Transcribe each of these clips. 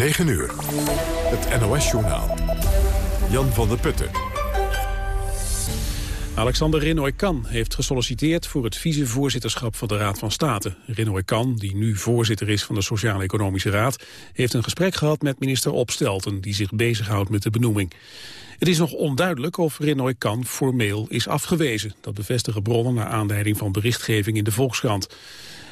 9 uur. Het NOS-journaal. Jan van der Putten. Alexander Renoy-Kan heeft gesolliciteerd voor het vicevoorzitterschap van de Raad van State. Renoy-Kan, die nu voorzitter is van de Sociaal-Economische Raad, heeft een gesprek gehad met minister Opstelten, die zich bezighoudt met de benoeming. Het is nog onduidelijk of Renoy-Kan formeel is afgewezen. Dat bevestigen bronnen naar aanleiding van berichtgeving in de Volkskrant.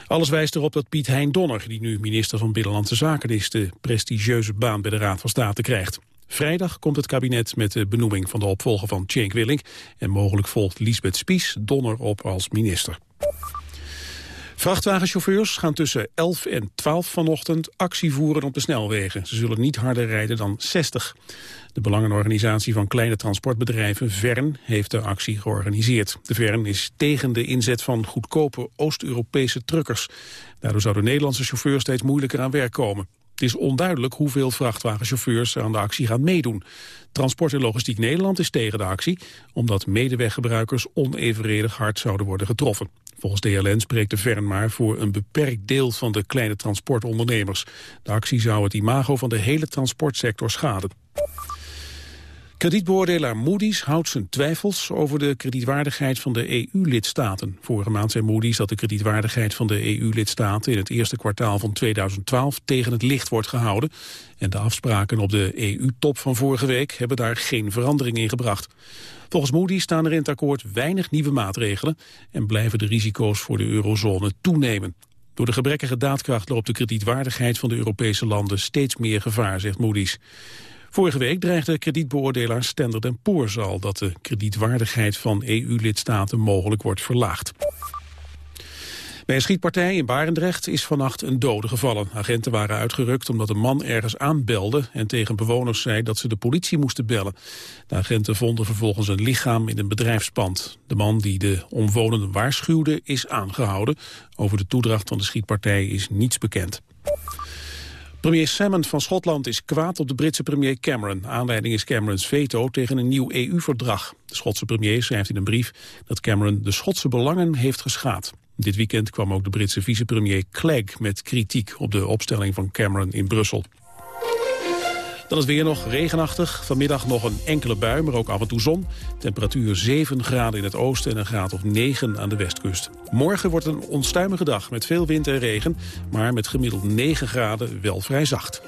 Alles wijst erop dat Piet Hein Donner, die nu minister van Binnenlandse Zaken is, de prestigieuze baan bij de Raad van State krijgt. Vrijdag komt het kabinet met de benoeming van de opvolger van Cenk Willink en mogelijk volgt Lisbeth Spies Donner op als minister. Vrachtwagenchauffeurs gaan tussen 11 en 12 vanochtend actie voeren op de snelwegen. Ze zullen niet harder rijden dan 60. De belangenorganisatie van kleine transportbedrijven, VERN, heeft de actie georganiseerd. De VERN is tegen de inzet van goedkope Oost-Europese truckers. Daardoor zouden Nederlandse chauffeurs steeds moeilijker aan werk komen. Het is onduidelijk hoeveel vrachtwagenchauffeurs aan de actie gaan meedoen. Transport en Logistiek Nederland is tegen de actie... omdat medeweggebruikers onevenredig hard zouden worden getroffen. Volgens DLN spreekt de VERN maar voor een beperkt deel van de kleine transportondernemers. De actie zou het imago van de hele transportsector schaden. Kredietbeoordelaar Moody's houdt zijn twijfels over de kredietwaardigheid van de EU-lidstaten. Vorige maand zei Moody's dat de kredietwaardigheid van de EU-lidstaten in het eerste kwartaal van 2012 tegen het licht wordt gehouden. En de afspraken op de EU-top van vorige week hebben daar geen verandering in gebracht. Volgens Moody's staan er in het akkoord weinig nieuwe maatregelen en blijven de risico's voor de eurozone toenemen. Door de gebrekkige daadkracht loopt de kredietwaardigheid van de Europese landen steeds meer gevaar, zegt Moody's. Vorige week dreigde kredietbeoordelaar Standard Poor's al dat de kredietwaardigheid van EU-lidstaten mogelijk wordt verlaagd. Bij een schietpartij in Barendrecht is vannacht een dode gevallen. Agenten waren uitgerukt omdat een man ergens aanbelde... en tegen bewoners zei dat ze de politie moesten bellen. De agenten vonden vervolgens een lichaam in een bedrijfspand. De man die de omwonenden waarschuwde is aangehouden. Over de toedracht van de schietpartij is niets bekend. Premier Salmond van Schotland is kwaad op de Britse premier Cameron. Aanleiding is Camerons veto tegen een nieuw EU-verdrag. De Schotse premier schrijft in een brief dat Cameron de Schotse belangen heeft geschaad. Dit weekend kwam ook de Britse vicepremier Clegg met kritiek op de opstelling van Cameron in Brussel. Dan is weer nog regenachtig. Vanmiddag nog een enkele bui, maar ook af en toe zon. Temperatuur 7 graden in het oosten en een graad of 9 aan de westkust. Morgen wordt een onstuimige dag met veel wind en regen... maar met gemiddeld 9 graden wel vrij zacht.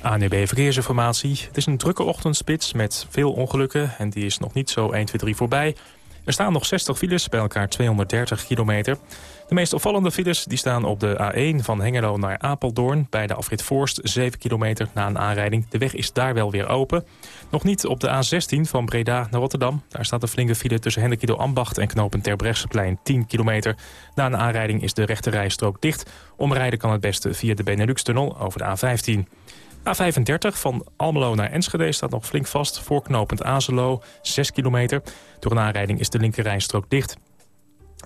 ANUB e Verkeersinformatie. Het is een drukke ochtendspits met veel ongelukken... en die is nog niet zo 1, 2, 3 voorbij. Er staan nog 60 files, bij elkaar 230 kilometer... De meest opvallende files die staan op de A1 van Hengelo naar Apeldoorn... bij de afrit Voorst, 7 kilometer na een aanrijding. De weg is daar wel weer open. Nog niet op de A16 van Breda naar Rotterdam. Daar staat een flinke file tussen Hendekido Ambacht en knopen Terbrechtseplein 10 kilometer. Na een aanrijding is de rechte rijstrook dicht. Omrijden kan het beste via de Benelux-tunnel over de A15. A35 van Almelo naar Enschede staat nog flink vast. Voorknopend Azelo, 6 kilometer. Door een aanrijding is de linkerrijstrook dicht.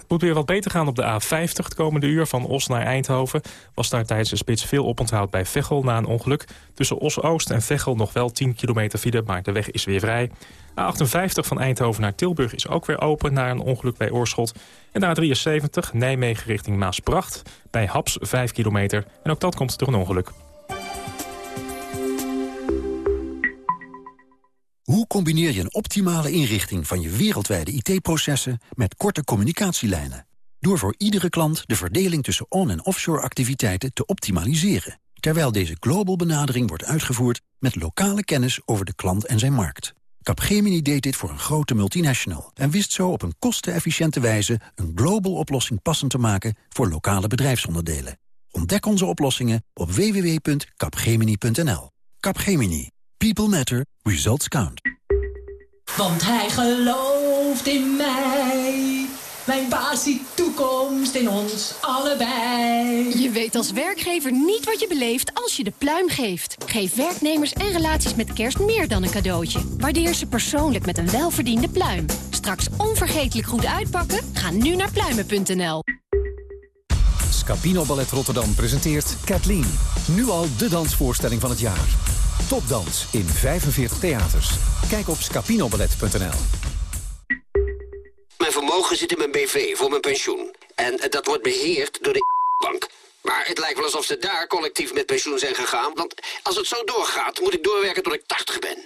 Het moet weer wat beter gaan op de A50 het komende uur van Os naar Eindhoven. Was daar tijdens de spits veel oponthoud bij Veghel na een ongeluk. Tussen Os-Oost en Veghel nog wel 10 kilometer file, maar de weg is weer vrij. A58 van Eindhoven naar Tilburg is ook weer open na een ongeluk bij Oorschot. En de A73 Nijmegen richting Maasbracht bij Haps 5 kilometer. En ook dat komt door een ongeluk. Combineer je een optimale inrichting van je wereldwijde IT-processen met korte communicatielijnen? Door voor iedere klant de verdeling tussen on- en offshore activiteiten te optimaliseren. Terwijl deze global benadering wordt uitgevoerd met lokale kennis over de klant en zijn markt. Capgemini deed dit voor een grote multinational en wist zo op een kostenefficiënte wijze een global oplossing passend te maken voor lokale bedrijfsonderdelen. Ontdek onze oplossingen op www.capgemini.nl. Capgemini. People matter. Results count. Want hij gelooft in mij. Mijn baas ziet toekomst in ons allebei. Je weet als werkgever niet wat je beleeft als je de pluim geeft. Geef werknemers en relaties met kerst meer dan een cadeautje. Waardeer ze persoonlijk met een welverdiende pluim. Straks onvergetelijk goed uitpakken? Ga nu naar pluimen.nl. Scapino Ballet Rotterdam presenteert Kathleen. Nu al de dansvoorstelling van het jaar. Topdans in 45 theaters. Kijk op scapinoballet.nl. Mijn vermogen zit in mijn BV voor mijn pensioen. En dat wordt beheerd door de bank. Maar het lijkt wel alsof ze daar collectief met pensioen zijn gegaan. Want als het zo doorgaat, moet ik doorwerken tot ik 80 ben.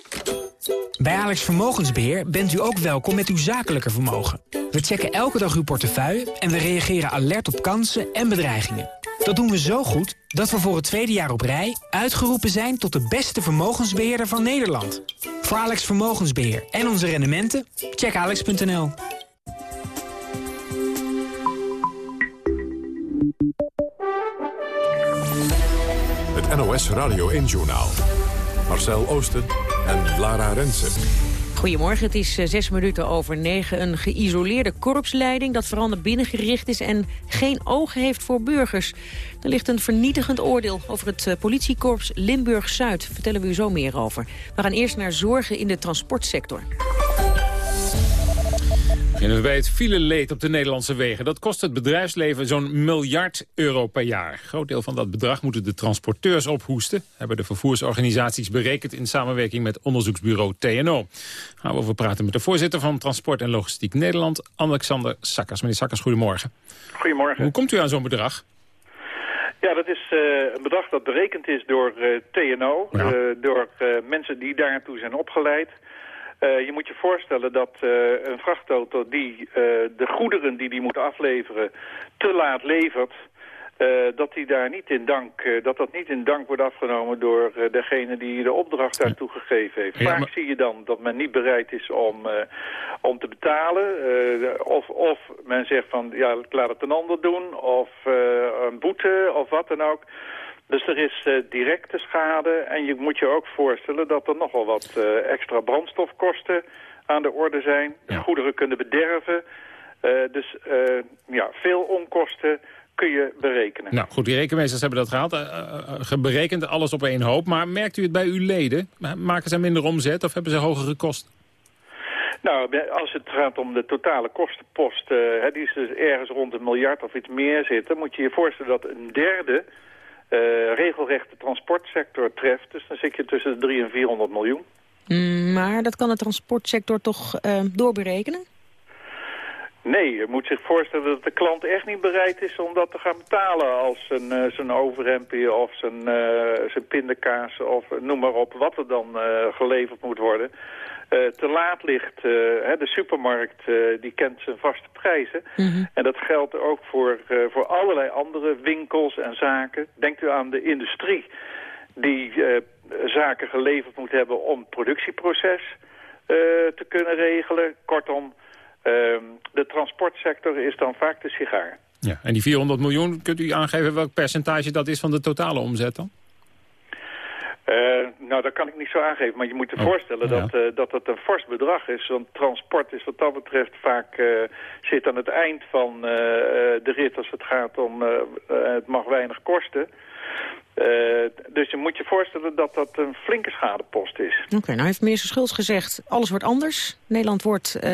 Bij Alex Vermogensbeheer bent u ook welkom met uw zakelijke vermogen. We checken elke dag uw portefeuille en we reageren alert op kansen en bedreigingen. Dat doen we zo goed dat we voor het tweede jaar op rij uitgeroepen zijn tot de beste vermogensbeheerder van Nederland. Voor Alex Vermogensbeheer en onze rendementen, check alex.nl. Het NOS Radio 1-journaal. Marcel Oosten en Lara Rensen. Goedemorgen, het is eh, zes minuten over negen. Een geïsoleerde korpsleiding dat vooral naar binnen gericht is... en geen oog heeft voor burgers. Er ligt een vernietigend oordeel over het eh, politiekorps Limburg-Zuid. Vertellen we u zo meer over. We gaan eerst naar zorgen in de transportsector. Beginnen we bij het fileleed op de Nederlandse wegen. Dat kost het bedrijfsleven zo'n miljard euro per jaar. Een groot deel van dat bedrag moeten de transporteurs ophoesten... hebben de vervoersorganisaties berekend in samenwerking met onderzoeksbureau TNO. Gaan we over praten met de voorzitter van Transport en Logistiek Nederland... Alexander Sakkers. Meneer Sakkers, goedemorgen. Goedemorgen. Hoe komt u aan zo'n bedrag? Ja, dat is uh, een bedrag dat berekend is door uh, TNO, ja. uh, door mensen die daartoe zijn opgeleid... Uh, je moet je voorstellen dat uh, een vrachtauto die uh, de goederen die die moet afleveren te laat levert... dat, die daar niet in dank, dat dat niet in dank wordt afgenomen door degene die de opdracht daartoe gegeven heeft. Ja, maar... Vaak zie je dan dat men niet bereid is om, om te betalen. of, of men zegt van ja, laat het een ander doen. Of een boete of wat dan ook. Dus er is uh, directe schade en je moet je ook voorstellen dat er nogal wat uh, extra brandstofkosten aan de orde zijn. Ja. Goederen kunnen bederven. Uh, dus ja, veel onkosten kun je berekenen. Nou goed, die rekenmeesters hebben dat gehaald. berekend alles op één hoop. Maar merkt u het bij uw leden? Maken ze minder omzet of hebben ze hogere kosten? Nou, als het gaat om de totale kostenpost, die is dus ergens rond een miljard of iets meer zitten, moet je je voorstellen dat een derde uh, regelrecht de transportsector treft. Dus dan zit je tussen de 300 en 400 miljoen. Mm, maar dat kan de transportsector toch uh, doorberekenen? Nee, je moet zich voorstellen dat de klant echt niet bereid is om dat te gaan betalen als zijn, uh, zijn overhempje of zijn, zijn pindakaas of noem maar op wat er dan geleverd moet worden. Uh, te laat ligt, de supermarkt die kent zijn vaste prijzen. Mm -hmm. En dat geldt ook voor, voor allerlei andere winkels en zaken. Denkt u aan de industrie die zaken geleverd moet hebben om het productieproces te kunnen regelen. Kortom, Uh, de transportsector is dan vaak de sigaar. Ja, en die 400 miljoen, kunt u aangeven welk percentage dat is van de totale omzet dan? Uh, nou, dat kan ik niet zo aangeven, maar je moet je oh, voorstellen ja. dat, uh, dat het een fors bedrag is. Want transport is wat dat betreft vaak uh, zit aan het eind van de rit als het gaat om het mag weinig kosten. Dus je moet je voorstellen dat dat een flinke schadepost is. Oké, okay, nou heeft minister Schultz gezegd, alles wordt anders. Nederland wordt, uh,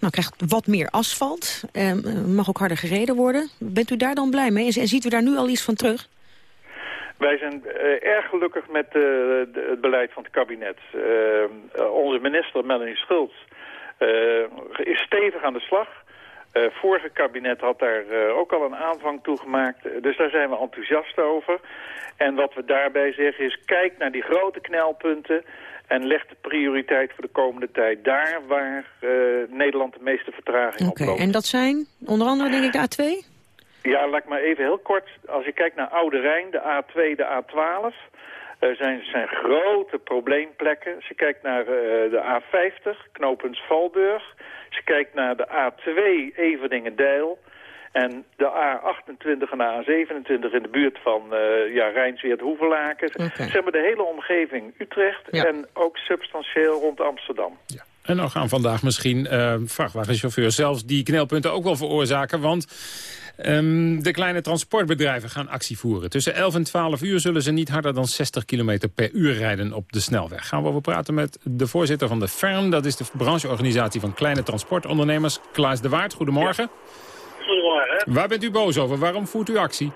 nou, krijgt wat meer asfalt, uh, mag ook harder gereden worden. Bent u daar dan blij mee en ziet u daar nu al iets van terug? Wij zijn erg gelukkig met het beleid van het kabinet. onze minister Melanie Schultz is stevig aan de slag... Het uh, vorige kabinet had daar uh, ook al een aanvang toe gemaakt. Dus daar zijn we enthousiast over. En wat we daarbij zeggen is, kijk naar die grote knelpunten... en leg de prioriteit voor de komende tijd daar waar uh, Nederland de meeste vertraging okay, op loopt. En dat zijn onder andere, denk ik, de A2? Ja, laat ik maar even heel kort. Als je kijkt naar Oude Rijn, de A2, de A12... Er zijn, zijn grote probleemplekken. Als je kijkt naar uh, de A50, knooppunt Valburg. Als je kijkt naar de A2, Everdingen-Deil. En de A28 en de A27 in de buurt van uh, ja, Rijnsweert-Hoevelaken. Okay. Zeg maar de hele omgeving Utrecht ja. en ook substantieel rond Amsterdam. Ja. En dan gaan vandaag misschien uh, vrachtwagenchauffeurs zelfs die knelpunten ook wel veroorzaken. Want um, de kleine transportbedrijven gaan actie voeren. Tussen 11 en 12 uur zullen ze niet harder dan 60 km per uur rijden op de snelweg. Gaan we over praten met de voorzitter van de FERM. Dat is de brancheorganisatie van kleine transportondernemers. Klaas de Waard, goedemorgen. Ja. Goedemorgen. Waar bent u boos over? Waarom voert u actie?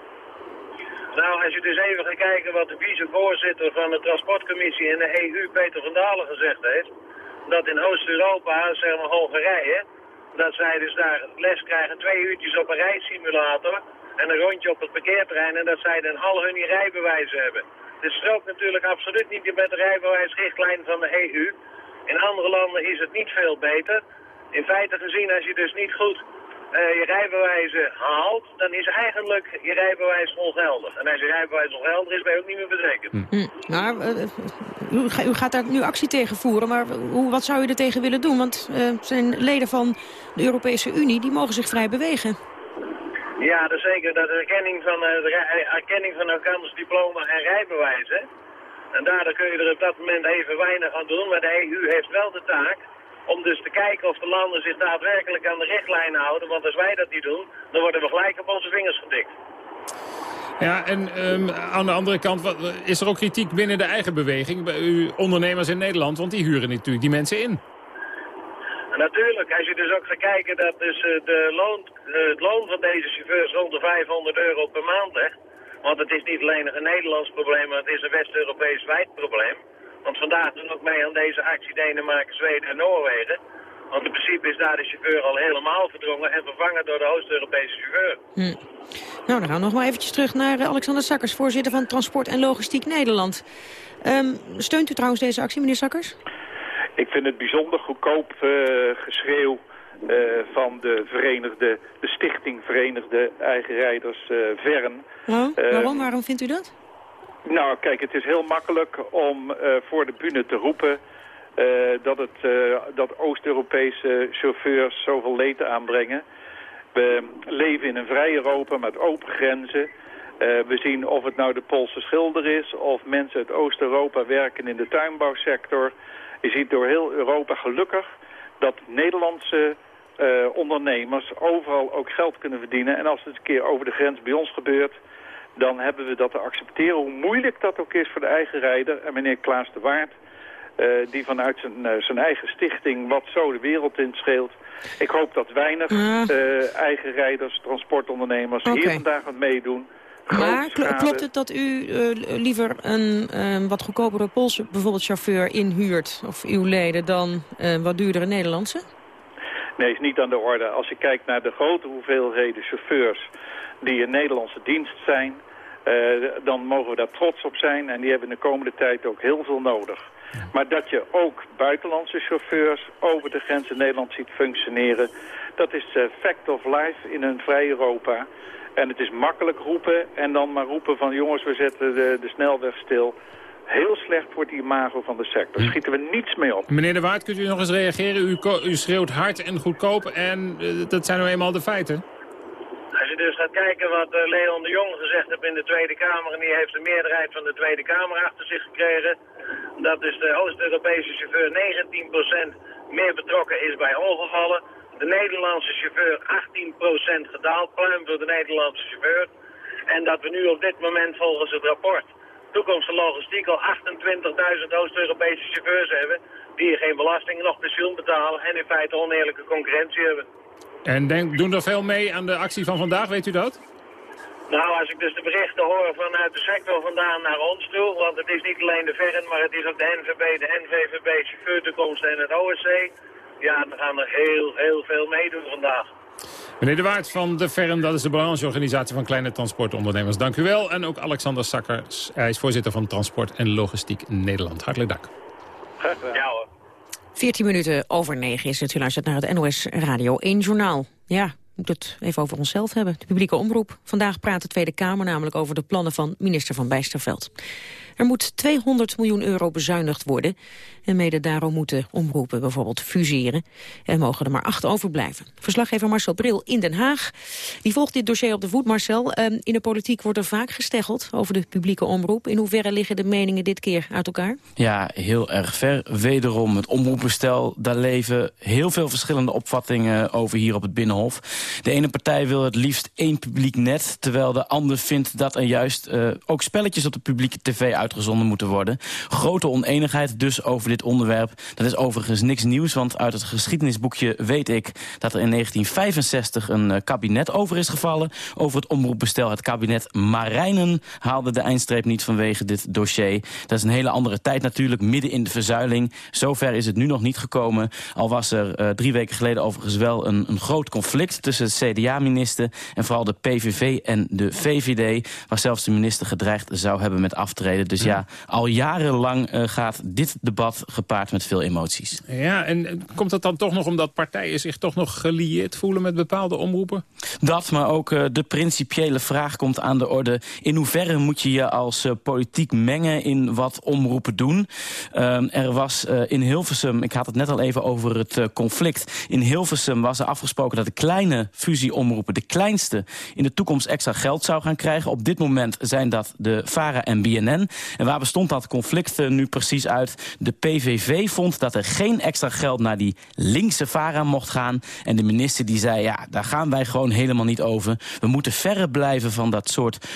Nou, als je dus even gaat kijken wat de vicevoorzitter van de transportcommissie in de EU, Peter van Dalen, gezegd heeft dat in Oost-Europa, zeg maar Hongarije, dat zij dus daar les krijgen, twee uurtjes op een rijsimulator. en een rondje op het parkeerterrein en dat zij dan al hun rijbewijzen hebben. Dit strookt natuurlijk absoluut niet met de rijbewijsrichtlijn van de EU. In andere landen is het niet veel beter. In feite gezien, als je dus niet goed je rijbewijzen haalt, dan is eigenlijk je rijbewijs ongeldig. En als je rijbewijs ongeldig is, ben je ook niet meer verzekerd. Hm. hm. Maar uh, u, u, gaat daar nu actie tegen voeren, maar hoe, wat zou u er tegen willen doen? Want uh, zijn leden van de Europese Unie, die mogen zich vrij bewegen. Ja, dat zeker. Dat is erkenning van, de erkenning van elkanders diploma en rijbewijzen. En daardoor kun je er op dat moment even weinig aan doen. Maar de EU heeft wel de taak om dus te kijken of de landen zich daadwerkelijk aan de richtlijnen houden. Want als wij dat niet doen, dan worden we gelijk op onze vingers gedikt. Ja, en um, aan de andere kant is er ook kritiek binnen de eigen beweging, bij uw ondernemers in Nederland, want die huren natuurlijk die mensen in. Natuurlijk, als je dus ook gaat kijken dat dus eh, de loon, eh, het loon van deze chauffeurs rond de 500 euro per maand ligt. Want het is niet alleen een Nederlands probleem, maar het is een West-Europees wijd probleem. Want vandaag doen ook mee aan deze actie Denemarken, Zweden en Noorwegen. Want in principe is daar de chauffeur al helemaal verdrongen en vervangen door de Oost-Europese chauffeur. Hm. Nou, dan gaan we nog maar eventjes terug naar eh, Alexander Sakkers, voorzitter van Transport en Logistiek Nederland. Um, steunt u trouwens deze actie, meneer Sakkers? Ik vind het bijzonder goedkoop uh, geschreeuw uh, van de Verenigde, de Stichting Verenigde Eigenrijders uh, Vern. Oh, waarom? waarom vindt u dat? Nou, kijk, het is heel makkelijk om uh, voor de bühne te roepen... Uh, dat, het, uh, dat Oost-Europese chauffeurs zoveel leed aanbrengen. We leven in een vrij Europa met open grenzen. we zien of het nou de Poolse schilder is... of mensen uit Oost-Europa werken in de tuinbouwsector. Je ziet door heel Europa gelukkig dat Nederlandse ondernemers... overal ook geld kunnen verdienen. En als het een keer over de grens bij ons gebeurt dan hebben we dat te accepteren. Hoe moeilijk dat ook is voor de eigen rijder. En meneer Klaas de Waard, uh, die vanuit zijn, uh, zijn eigen stichting wat zo de wereld in scheelt. Ik hoop dat weinig uh, eigen rijders, transportondernemers okay. hier vandaag aan meedoen. Maar klopt het dat u liever een wat goedkopere Poolse bijvoorbeeld chauffeur inhuurt, of uw leden, dan wat duurdere Nederlandse? Nee, is niet aan de orde. Als je kijkt naar de grote hoeveelheden chauffeurs die in Nederlandse dienst zijn... Uh, dan mogen we daar trots op zijn. En die hebben in de komende tijd ook heel veel nodig. Maar dat je ook buitenlandse chauffeurs over de grens in Nederland ziet functioneren... dat is uh, fact of life in een vrij Europa. En het is makkelijk roepen en dan maar roepen van... jongens, we zetten de, de snelweg stil heel slecht voor het imago van de sector. Daar hm. schieten we niets mee op. Meneer De Waard, kunt u nog eens reageren? U, u schreeuwt hard en goedkoop en uh, dat zijn nou eenmaal de feiten. Als je dus gaat kijken wat uh, Leon de Jong gezegd heeft in de Tweede Kamer... en die heeft de meerderheid van de Tweede Kamer achter zich gekregen... dat dus de Oost-Europese chauffeur 19% meer betrokken is bij ongevallen... de Nederlandse chauffeur 18% gedaald, pluim voor de Nederlandse chauffeur... en dat we nu op dit moment volgens het rapport toekomstige logistiek al 28.000 Oost-Europese chauffeurs hebben... die geen belasting nog pensioen betalen en in feite oneerlijke concurrentie hebben. En denk, doen er veel mee aan de actie van vandaag, weet u dat? Nou, als ik dus de berichten hoor vanuit de sector vandaan naar ons toe, want het is niet alleen de VERN, maar het is ook de NVB, de NVVB, chauffeurtoekomst en het OSC. Ja, dan gaan er heel, heel veel meedoen vandaag. Meneer De Waard van de FERN, dat is de brancheorganisatie van kleine transportondernemers. Dank u wel. En ook Alexander Sakkers, hij is voorzitter van Transport en Logistiek Nederland. Hartelijk dank. Ja hoor. 14 minuten over 9 is het. U luistert naar het NOS Radio 1 Journaal. Ja, moet het even over onszelf hebben. De publieke omroep. Vandaag praat de Tweede Kamer namelijk over de plannen van minister Van Bijsterveld. Er moet 200 miljoen euro bezuinigd worden. En mede daarom moeten omroepen bijvoorbeeld fuseren. En mogen er maar acht overblijven. Verslaggever Marcel Bril in Den Haag. Die volgt dit dossier op de voet, Marcel. Ehm, in de politiek wordt er vaak gesteggeld over de publieke omroep. In hoeverre liggen de meningen dit keer uit elkaar? Ja, heel erg ver. Wederom het omroepbestel. Daar leven heel veel verschillende opvattingen over hier op het Binnenhof. De ene partij wil het liefst één publiek net. Terwijl de ander vindt dat er juist uh, ook spelletjes op de publieke tv uitgezonden moeten worden. Grote oneenigheid dus over dit onderwerp. Dat is overigens niks nieuws, want uit het geschiedenisboekje weet ik... dat er in 1965 een uh, kabinet over is gevallen. Over het omroepbestel. Het kabinet Marijnen haalde de eindstreep niet vanwege dit dossier. Dat is een hele andere tijd natuurlijk, midden in de verzuiling. Zover is het nu nog niet gekomen. Al was er uh, drie weken geleden overigens wel een, een groot conflict tussen de CDA-minister... en vooral de PVV en de VVD... waar zelfs de minister gedreigd zou hebben met aftreden. Dus ja, al jarenlang gaat dit debat gepaard met veel emoties. Ja, en komt dat dan toch nog omdat partijen zich toch nog gelieerd voelen... met bepaalde omroepen? Dat, maar ook de principiële vraag komt aan de orde. In hoeverre moet je je als politiek mengen in wat omroepen doen? Ehm, er was in Hilversum, ik had het net al even over het conflict... in Hilversum was er afgesproken dat de kleine fusieomroepen... de kleinste in de toekomst extra geld zou gaan krijgen. Op dit moment zijn dat de VARA en BNN. En waar bestond dat conflict nu precies uit? De PVV vond dat er geen extra geld naar die linkse VARA mocht gaan. En de minister die zei, ja, daar gaan wij gewoon helemaal niet over. We moeten verre blijven van dat soort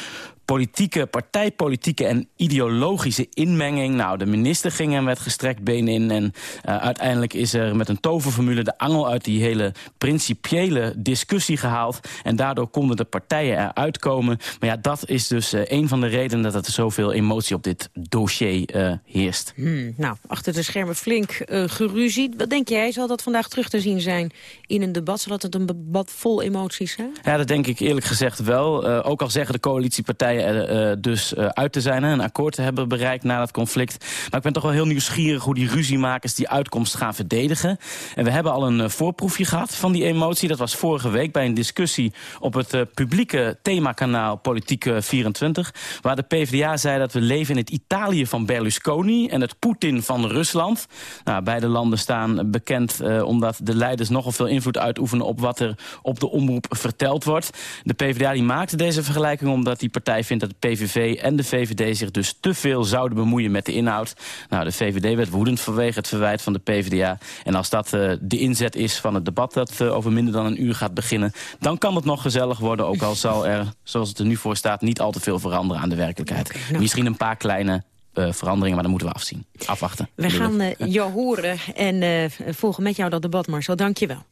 politieke, partijpolitieke en ideologische inmenging. Nou, de minister ging er met gestrekt been in. En uh, uiteindelijk is er met een toverformule de angel uit die hele principiële discussie gehaald. En daardoor konden de partijen eruit komen. Maar ja, dat is dus uh, een van de redenen dat er zoveel emotie op dit dossier uh, heerst. Hmm, nou, achter de schermen flink geruzied. Wat denk jij, zal dat vandaag terug te zien zijn in een debat? Zal dat het een debat vol emoties zijn? Ja, dat denk ik eerlijk gezegd wel. ook al zeggen de coalitiepartijen partijen uh, dus uh, uit te zijn... en een akkoord te hebben bereikt na dat conflict. Maar ik ben toch wel heel nieuwsgierig hoe die ruziemakers die uitkomst gaan verdedigen. En we hebben al een voorproefje gehad van die emotie. Dat was vorige week bij een discussie op het publieke themakanaal Politiek 24... waar de PvdA zei dat we leven in het Italië van Berlusconi... en het Poetin van Rusland. Nou, beide landen staan bekend omdat de leiders nogal veel invloed uitoefenen... op wat er op de omroep verteld wordt. De PvdA die maakte deze vergelijking omdat die partij vindt dat de PVV en de VVD zich dus te veel zouden bemoeien met de inhoud. Nou, de VVD werd woedend vanwege het verwijt van de PvdA. En als dat uh, de inzet is van het debat dat uh, over minder dan een uur gaat beginnen... dan kan het nog gezellig worden, ook al zal er, zoals het er nu voor staat... niet al te veel veranderen aan de werkelijkheid. Okay, nou. Misschien een paar kleine uh, veranderingen, maar dan moeten we afzien. Afwachten. We gaan uh, jou horen en uh, volgen met jou dat debat, Marcel. Dank je wel.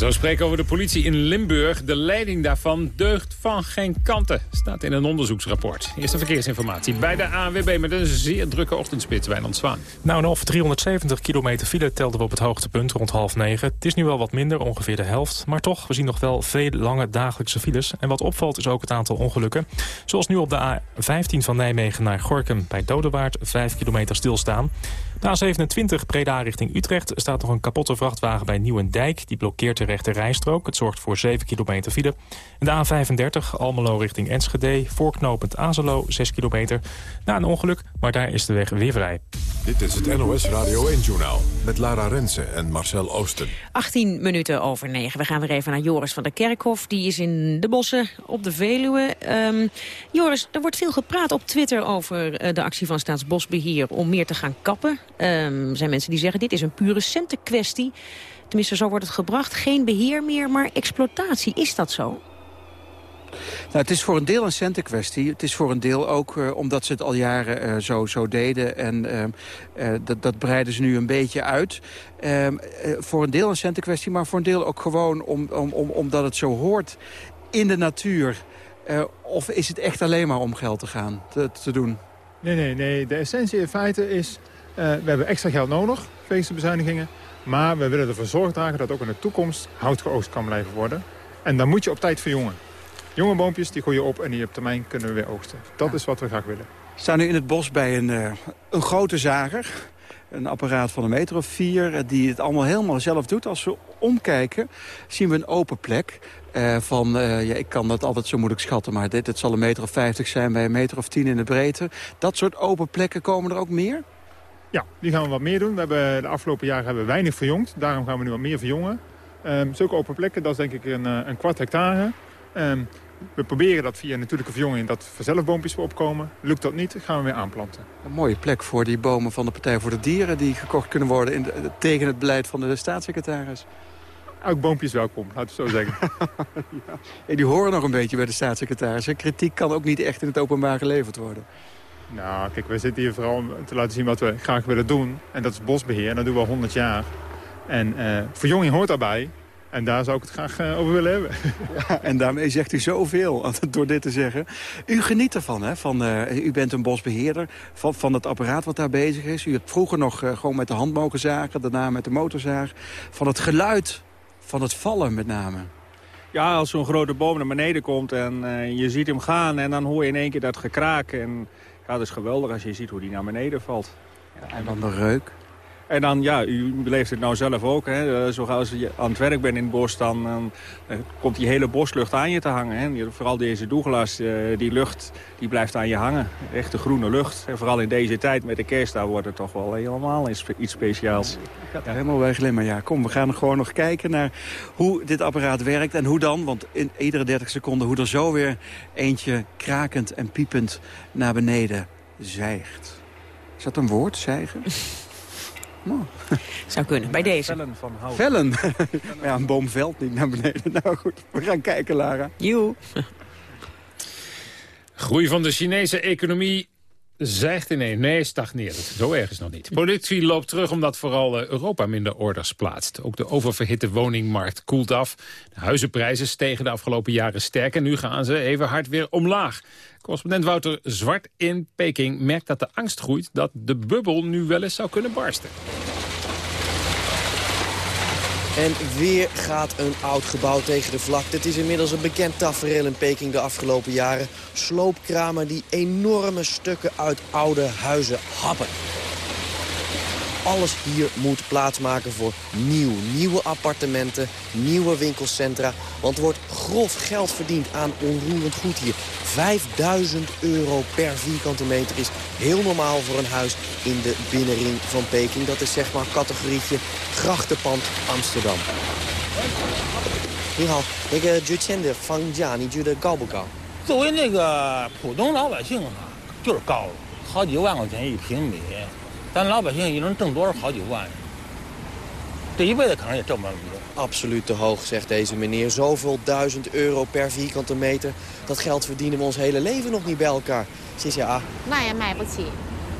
Zo spreken over de politie in Limburg. De leiding daarvan deugt van geen kanten. Staat in een onderzoeksrapport. Eerste verkeersinformatie bij de ANWB met een zeer drukke ochtendspits. Wijnand Zwaan. Nou, nog 370 kilometer file telden we op het hoogtepunt rond half negen. Het is nu wel wat minder, ongeveer de helft. Maar toch, we zien nog wel veel lange dagelijkse files. En wat opvalt is ook het aantal ongelukken. Zoals nu op de A15 van Nijmegen naar Gorkum bij Dodewaard. 5 kilometer stilstaan. De A27 Breda richting Utrecht staat nog een kapotte vrachtwagen bij Nieuwendijk. Die blokkeert de rechte rijstrook. Het zorgt voor 7 kilometer file. En de A35 Almelo richting Enschede. Voorknopend Azelo 6 kilometer. Na een ongeluk, maar daar is de weg weer vrij. Dit is het NOS Radio 1-journaal met Lara Rensen en Marcel Oosten. 18 minuten over 9. We gaan weer even naar Joris van der Kerkhof. Die is in de bossen op de Veluwe. Um, Joris, er wordt veel gepraat op Twitter over uh, de actie van Staatsbosbeheer... om meer te gaan kappen. Um, er zijn mensen die zeggen dit is een pure centenkwestie. Tenminste, zo wordt het gebracht. Geen beheer meer, maar exploitatie. Is dat zo? Nou, het is voor een deel een centenkwestie. Het is voor een deel ook uh, omdat ze het al jaren uh, zo, zo deden. En uh, dat, dat breiden ze nu een beetje uit. Ehm, voor een deel een centenkwestie, maar voor een deel ook gewoon om, om, om, omdat het zo hoort in de natuur. of is het echt alleen maar om geld te gaan, te, te doen? Nee, nee, nee. De essentie in feite is... we hebben extra geld nodig, wegens de bezuinigingen. Maar we willen ervoor zorg dragen dat ook in de toekomst hout geoogst kan blijven worden. En dan moet je op tijd verjongen. Jonge boompjes die je op en die op termijn kunnen we weer oogsten. Dat ja. is wat we graag willen. We staan nu in het bos bij een, uh, een grote zager. Een apparaat van een meter of vier die het allemaal helemaal zelf doet. Als we omkijken zien we een open plek. Uh, van, uh, ja, ik kan dat altijd zo moeilijk schatten, maar dit het zal een meter of vijftig zijn bij een meter of tien in de breedte. Dat soort open plekken komen er ook meer? Ja, die gaan we wat meer doen. We hebben, de afgelopen jaren hebben we weinig verjongd. Daarom gaan we nu wat meer verjongen. Um, zulke open plekken, dat is denk ik een, een kwart hectare. Um, we proberen dat via natuurlijke verjonging dat vanzelf opkomen. Lukt dat niet, gaan we weer aanplanten. Een mooie plek voor die bomen van de Partij voor de Dieren... die gekocht kunnen worden in de, tegen het beleid van de staatssecretaris. Ook boompjes welkom, laten we zo zeggen. ja. En die horen nog een beetje bij de staatssecretaris. Kritiek kan ook niet echt in het openbaar geleverd worden. Nou, kijk, we zitten hier vooral om te laten zien wat we graag willen doen. En dat is bosbeheer, en dat doen we al 100 jaar. En uh, verjonging hoort daarbij. En daar zou ik het graag uh, over willen hebben. Ja, en daarmee zegt u zoveel door dit te zeggen. U geniet ervan, hè? Van, uh, u bent een bosbeheerder van, van het apparaat wat daar bezig is. U hebt vroeger nog uh, gewoon met de hand mogen zagen, daarna met de motorzaag. Van het geluid van het vallen met name. Ja, als zo'n grote boom naar beneden komt en uh, je ziet hem gaan... en dan hoor je in één keer dat gekraak. En ja, dat is geweldig als je ziet hoe die naar beneden valt. Ja, en dan de reuk. En dan, ja, u beleeft het nou zelf ook. Hè. Eh, Zoals je aan het werk bent in het bos, dan uh, komt die hele boslucht aan je te hangen. Hè. Vooral deze douglas, uh, die lucht, die blijft aan je hangen. Echte groene lucht. En vooral in deze tijd met de kerst, daar wordt het toch wel helemaal iets, speciaals. Ik had er helemaal. Ja, kom, we gaan gewoon nog kijken naar hoe dit apparaat werkt. En hoe dan, want in iedere 30 seconden, hoe er zo weer eentje krakend en piepend naar beneden zijgt. Is dat een woord, zijgen? Oh. Zou kunnen, bij deze. Vellen van hout. Vellen? ja, een boom velt niet naar beneden. Nou goed, we gaan kijken, Lara. Joe. Groei van de Chinese economie Zegt ineens, nee, stagneert het. Zo erg is het nog niet. Productie loopt terug omdat vooral Europa minder orders plaatst. Ook de oververhitte woningmarkt koelt af. De huizenprijzen stegen de afgelopen jaren sterk... en nu gaan ze even hard weer omlaag. Correspondent Wouter Zwart in Peking merkt dat de angst groeit... dat de bubbel nu wel eens zou kunnen barsten. En weer gaat een oud gebouw tegen de vlakte. Het is inmiddels een bekend tafereel in Peking de afgelopen jaren. Sloopkramen die enorme stukken uit oude huizen happen. Alles hier moet plaatsmaken voor nieuw. Nieuwe appartementen, nieuwe winkelcentra. Want er wordt grof geld verdiend aan onroerend goed hier. 5000 euro per vierkante meter is heel normaal voor een huis in de binnenring van Peking. Dat is zeg maar categorietje grachtenpand Amsterdam. 你好，那个之前的房价你觉得高不高？作为那个普通老百姓啊，就是高了，好几万块钱一平米。 咱老百姓一能挣多少好几万，这一辈子可能也挣不了多。 Absoluut te hoog, zegt deze meneer. Zoveel duizend euro per vierkante meter. Dat geld verdienen we ons hele leven nog niet bij elkaar. Sis ah.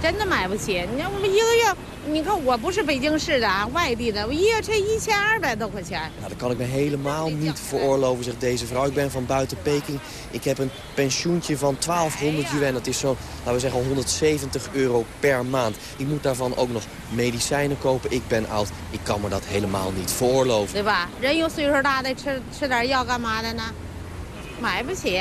那也买不起，真的买不起。你看我们一个月，你看我不是北京市的啊，外地的，我一月才一千二百多块钱。 Nou, dat kan ik me helemaal niet veroorloven, zegt deze vrouw. Ik ben van buiten Peking. Ik heb een pensioentje van 1200 yuan. Dat is zo, laten we zeggen, 170 euro per maand. Ik moet daarvan ook nog medicijnen kopen. Ik ben oud. Ik kan me dat helemaal niet veroorloven. 对吧？人有岁数大的吃吃点药干嘛的呢？买不起。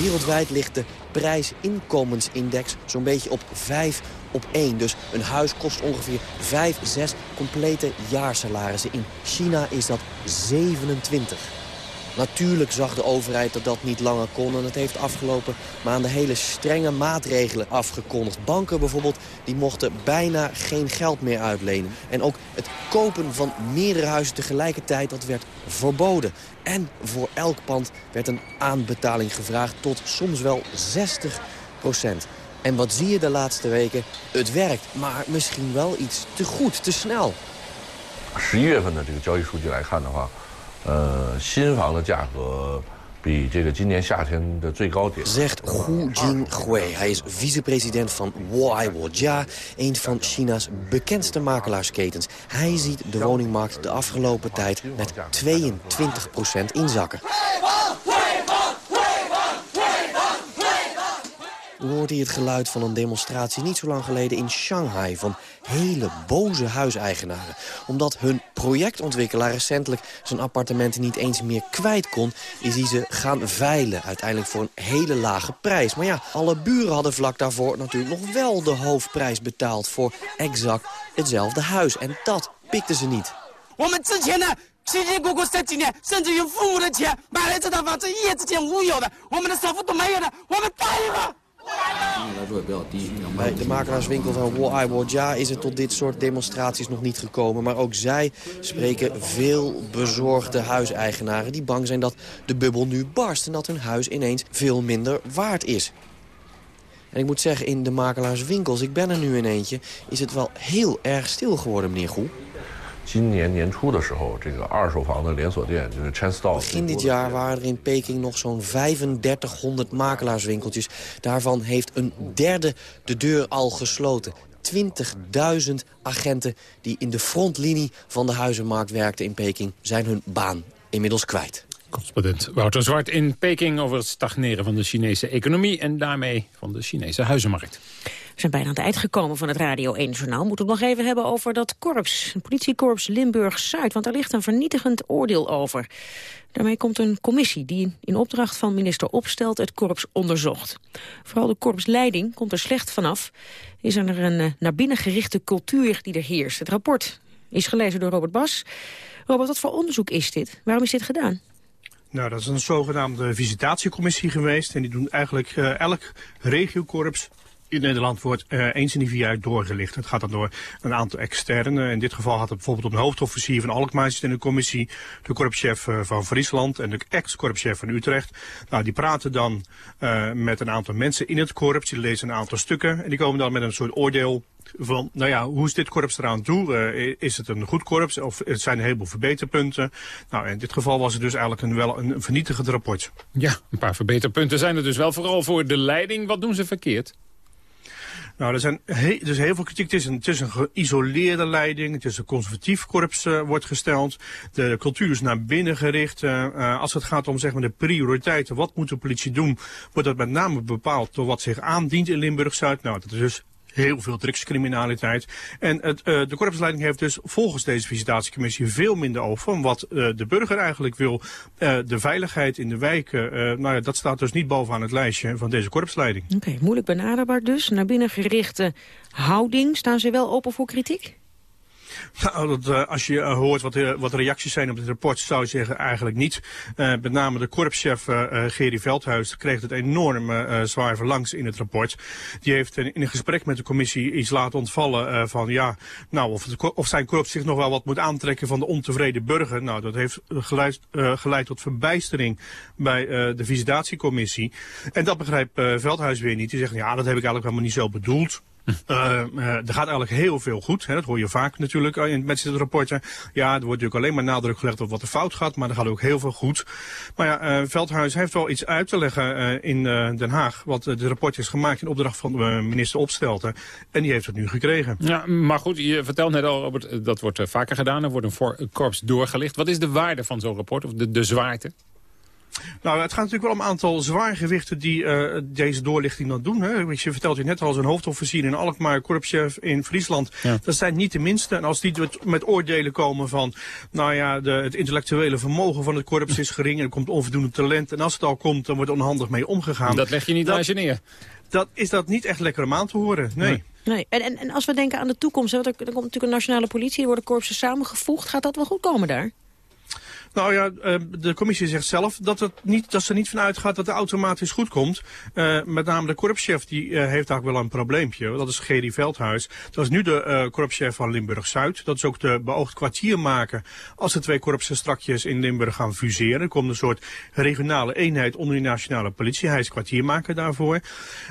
Wereldwijd ligt de prijs-inkomensindex zo'n beetje op 5 op 1. Dus een huis kost ongeveer 5, 6 complete jaarsalarissen. In China is dat 27. Natuurlijk zag de overheid dat dat niet langer kon... en het heeft afgelopen maanden hele strenge maatregelen afgekondigd. Banken bijvoorbeeld die mochten bijna geen geld meer uitlenen. En ook het kopen van meerdere huizen tegelijkertijd dat werd verboden. En voor elk pand werd een aanbetaling gevraagd tot soms wel 60 procent. En wat zie je de laatste weken? Het werkt, maar misschien wel iets te goed, te snel. 十一月份的这个交易数据来看的话， 呃，新房的价格比这个今年夏天的最高点。 Zegt Hu Jinghui. Hij is vicepresident van Huai Wojia, een van China's bekendste makelaarsketens. Hij ziet de woningmarkt de afgelopen tijd met 22 inzakken. U hoort hier het geluid van een demonstratie niet zo lang geleden in Shanghai... van hele boze huiseigenaren. Omdat hun projectontwikkelaar recentelijk zijn appartementen niet eens meer kwijt kon... is hij ze gaan veilen, uiteindelijk voor een hele lage prijs. Maar ja, alle buren hadden vlak daarvoor natuurlijk nog wel de hoofdprijs betaald... voor exact hetzelfde huis. En dat pikten ze niet. 我们之前呢，辛辛苦苦十几年，甚至用父母的钱买来这套房子，一夜之间无有的，我们的首付都没有了，我们答应了。 Bij de makelaarswinkel van Huai Wojia is het tot dit soort demonstraties nog niet gekomen. Maar ook zij spreken veel bezorgde huiseigenaren die bang zijn dat de bubbel nu barst... en dat hun huis ineens veel minder waard is. En ik moet zeggen, in de makelaarswinkels, ik ben er nu in eentje... is het wel heel erg stil geworden, meneer Goel. 今年年初的时候，这个二手房的连锁店就是 Chancellor。 Begin dit jaar waren er in Peking nog zo'n 3500 makelaarswinkeltjes. Daarvan heeft een derde de deur al gesloten. 20.000 agenten die in de frontlinie van de huizenmarkt werkten in Peking... zijn hun baan inmiddels kwijt. Correspondent Wouter Zwart in Peking over het stagneren van de Chinese economie... en daarmee van de Chinese huizenmarkt. We zijn bijna aan het eind gekomen van het Radio 1-journaal. Moeten we het nog even hebben over dat korps, politiekorps Limburg-Zuid. Want daar ligt een vernietigend oordeel over. Daarmee komt een commissie die in opdracht van minister Opstelt het korps onderzocht. Vooral de korpsleiding komt er slecht vanaf. Is er een eh, naar binnen gerichte cultuur die er heerst. Het rapport is gelezen door Robert Bas. Robert, wat voor onderzoek is dit? Waarom is dit gedaan? Nou, dat is een zogenaamde visitatiecommissie geweest. En die doen eigenlijk uh, elk regiokorps in Nederland wordt uh, eens in die vier jaar doorgelicht. Het gaat dan door een aantal externen. In dit geval had het bijvoorbeeld om de hoofdofficier van Alkmaar in de commissie, de korpschef uh, van Friesland en de ex-korpschef van Utrecht. Nou, die praten dan met een aantal mensen in het korps, die lezen een aantal stukken en die komen dan met een soort oordeel van, nou ja, hoe is dit korps eraan toe? Is het een goed korps of het zijn een heleboel verbeterpunten? Nou, in dit geval was het dus eigenlijk een, wel een vernietigend rapport. Ja, een paar verbeterpunten zijn er dus wel vooral voor de leiding. Wat doen ze verkeerd? Nou, er, zijn he er is heel veel kritiek. Het is, een, het is een geïsoleerde leiding. Het is een conservatief korps uh, wordt gesteld. De cultuur is naar binnen gericht. Uh, als het gaat om zeg maar, de prioriteiten, wat moet de politie doen, wordt dat met name bepaald door wat zich aandient in Limburg-Zuid. Nou, dat is dus heel veel drugscriminaliteit. En het, uh, de korpsleiding heeft dus volgens deze visitatiecommissie veel minder over wat uh, de burger eigenlijk wil. Uh, de veiligheid in de wijken, nou ja, dat staat dus niet bovenaan het lijstje van deze korpsleiding. Oké, moeilijk benaderbaar dus. Naar binnen gerichte houding. Staan ze wel open voor kritiek? Nou, uh, als je uh, hoort wat de, wat reacties zijn op het rapport, zou je zeggen eigenlijk niet. Uh, met name de korpschef Gerry Veldhuis kreeg het enorm zwaar verlangs in het rapport. Die heeft in een gesprek met de commissie iets laten ontvallen van ja, nou of, of zijn korps zich nog wel wat moet aantrekken van de ontevreden burger. Nou, dat heeft geleid, geleid tot verbijstering bij de visitatiecommissie. En dat begrijpt Veldhuis weer niet. Die zegt ja, dat heb ik eigenlijk helemaal niet zo bedoeld. Uh, er gaat eigenlijk heel veel goed. Hè. Dat hoor je vaak natuurlijk in, met dit rapporten. Ja, er wordt natuurlijk alleen maar nadruk gelegd op wat er fout gaat. Maar er gaat ook heel veel goed. Maar ja, Veldhuis heeft wel iets uit te leggen in Den Haag. Want het rapport is gemaakt in opdracht van minister Opstelten. En die heeft het nu gekregen. Ja, maar goed, je vertelt net al, Robert, dat wordt vaker gedaan. Er wordt een korps doorgelicht. Wat is de waarde van zo'n rapport? Of de, de zwaarte? Nou, het gaat natuurlijk wel om een aantal zwaargewichten die uh, deze doorlichting dan doen. Hè. Je vertelt je net al, een hoofdofficier in Alkmaar, korpschef in Friesland. Ja. Dat zijn niet de minste. En als die met oordelen komen van, nou ja, de, het intellectuele vermogen van het korps is gering. En er komt onvoldoende talent. En als het al komt, dan wordt onhandig mee omgegaan. Dat leg je niet aan je neer. Dat is dat niet echt lekker om aan te horen, nee. nee. Nee, en, en, en als we denken aan de toekomst, want er, er komt natuurlijk een nationale politie, er worden korpsen samengevoegd. Gaat dat wel goed komen daar? Nou ja, de commissie zegt zelf dat, het niet, dat ze niet vanuit gaat dat het automatisch goed komt. Uh, met name de korpschef die uh, heeft eigenlijk wel een probleempje. Dat is Gerry Veldhuis. Dat is nu de uh, korpschef van Limburg-Zuid. Dat is ook de beoogd kwartiermaker als de twee korpsen strakjes in Limburg gaan fuseren. Er komt een soort regionale eenheid onder de nationale politie. Hij is kwartiermaker daarvoor.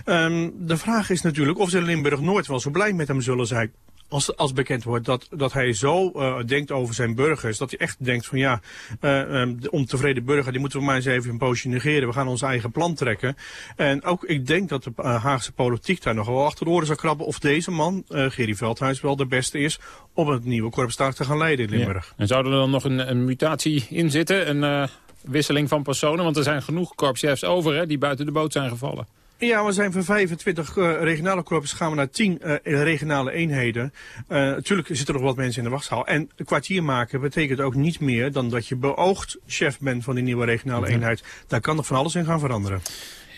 Um, de vraag is natuurlijk of ze in Limburg-Noord wel zo blij met hem zullen zijn als, als bekend wordt dat, dat hij zo uh, denkt over zijn burgers, dat hij echt denkt van ja, uh, um, de ontevreden burger, die moeten we maar eens even een poosje negeren. We gaan ons eigen plan trekken. En ook ik denk dat de uh, Haagse politiek daar nog wel achter de oren zou krabben of deze man, Gerry Veldhuis, wel de beste is om het nieuwe korpstaak te gaan leiden in Limburg. En zou er dan nog een, een mutatie in zitten, een wisseling van personen? Want er zijn genoeg korpschefs over hè, die buiten de boot zijn gevallen. Ja, we zijn van 25 uh, regionale korps gaan we naar 10 uh, regionale eenheden. Uh, natuurlijk zitten er nog wat mensen in de wachtzaal. En kwartier maken betekent ook niet meer dan dat je beoogd chef bent van die nieuwe regionale eenheid. Daar kan nog van alles in gaan veranderen.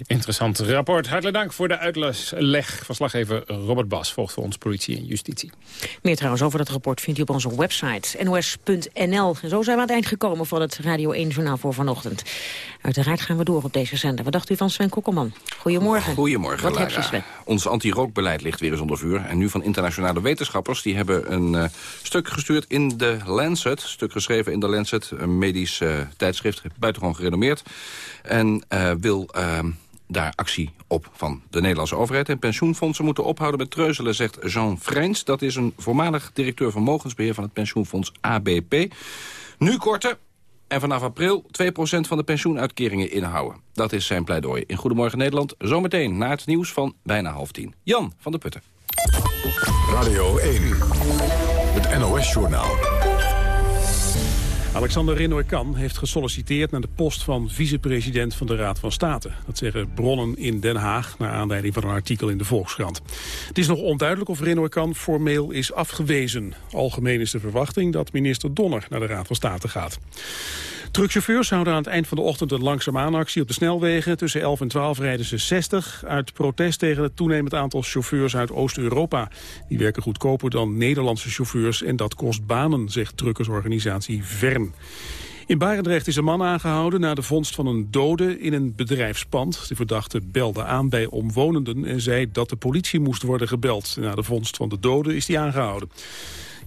Interessant rapport. Hartelijk dank voor de uitleg. Verslaggever Robert Bas volgt voor ons politie en justitie. Meer trouwens over dat rapport vindt u op onze website nos.nl. En zo zijn we aan het eind gekomen van het Radio 1-journaal voor vanochtend. Uiteraard gaan we door op deze zender. Wat dacht u van Sven Kokkelman? Goedemorgen. Goedemorgen, Wat Lara. heb je, Sven? Ons anti-rookbeleid ligt weer eens onder vuur. En nu van internationale wetenschappers. Die hebben een uh, stuk gestuurd in de Lancet. Een stuk geschreven in de Lancet. Een medisch uh, tijdschrift, buitengewoon gerenommeerd. En uh, wil daar actie op van de Nederlandse overheid. En pensioenfondsen moeten ophouden met treuzelen, zegt Jean Vreins. Dat is een voormalig directeur vermogensbeheer van het pensioenfonds ABP. Nu korten en vanaf april 2% van de pensioenuitkeringen inhouden. Dat is zijn pleidooi in Goedemorgen Nederland. Zometeen na het nieuws van bijna half tien. Jan van der Putten. Radio 1, het NOS-journaal. Alexander Renoy-Kan heeft gesolliciteerd naar de post van vicepresident van de Raad van State. Dat zeggen bronnen in Den Haag, naar aanleiding van een artikel in de Volkskrant. Het is nog onduidelijk of Renoy-Kan formeel is afgewezen. Algemeen is de verwachting dat minister Donner naar de Raad van State gaat. Truckchauffeurs houden aan het eind van de ochtend een langzaamaan actie op de snelwegen. Tussen 11 en 12 rijden ze 60 uit protest tegen het toenemend aantal chauffeurs uit Oost-Europa. Die werken goedkoper dan Nederlandse chauffeurs en dat kost banen, zegt truckersorganisatie Vern. In Barendrecht is een man aangehouden na de vondst van een dode in een bedrijfspand. De verdachte belde aan bij omwonenden en zei dat de politie moest worden gebeld. Na de vondst van de dode is hij aangehouden.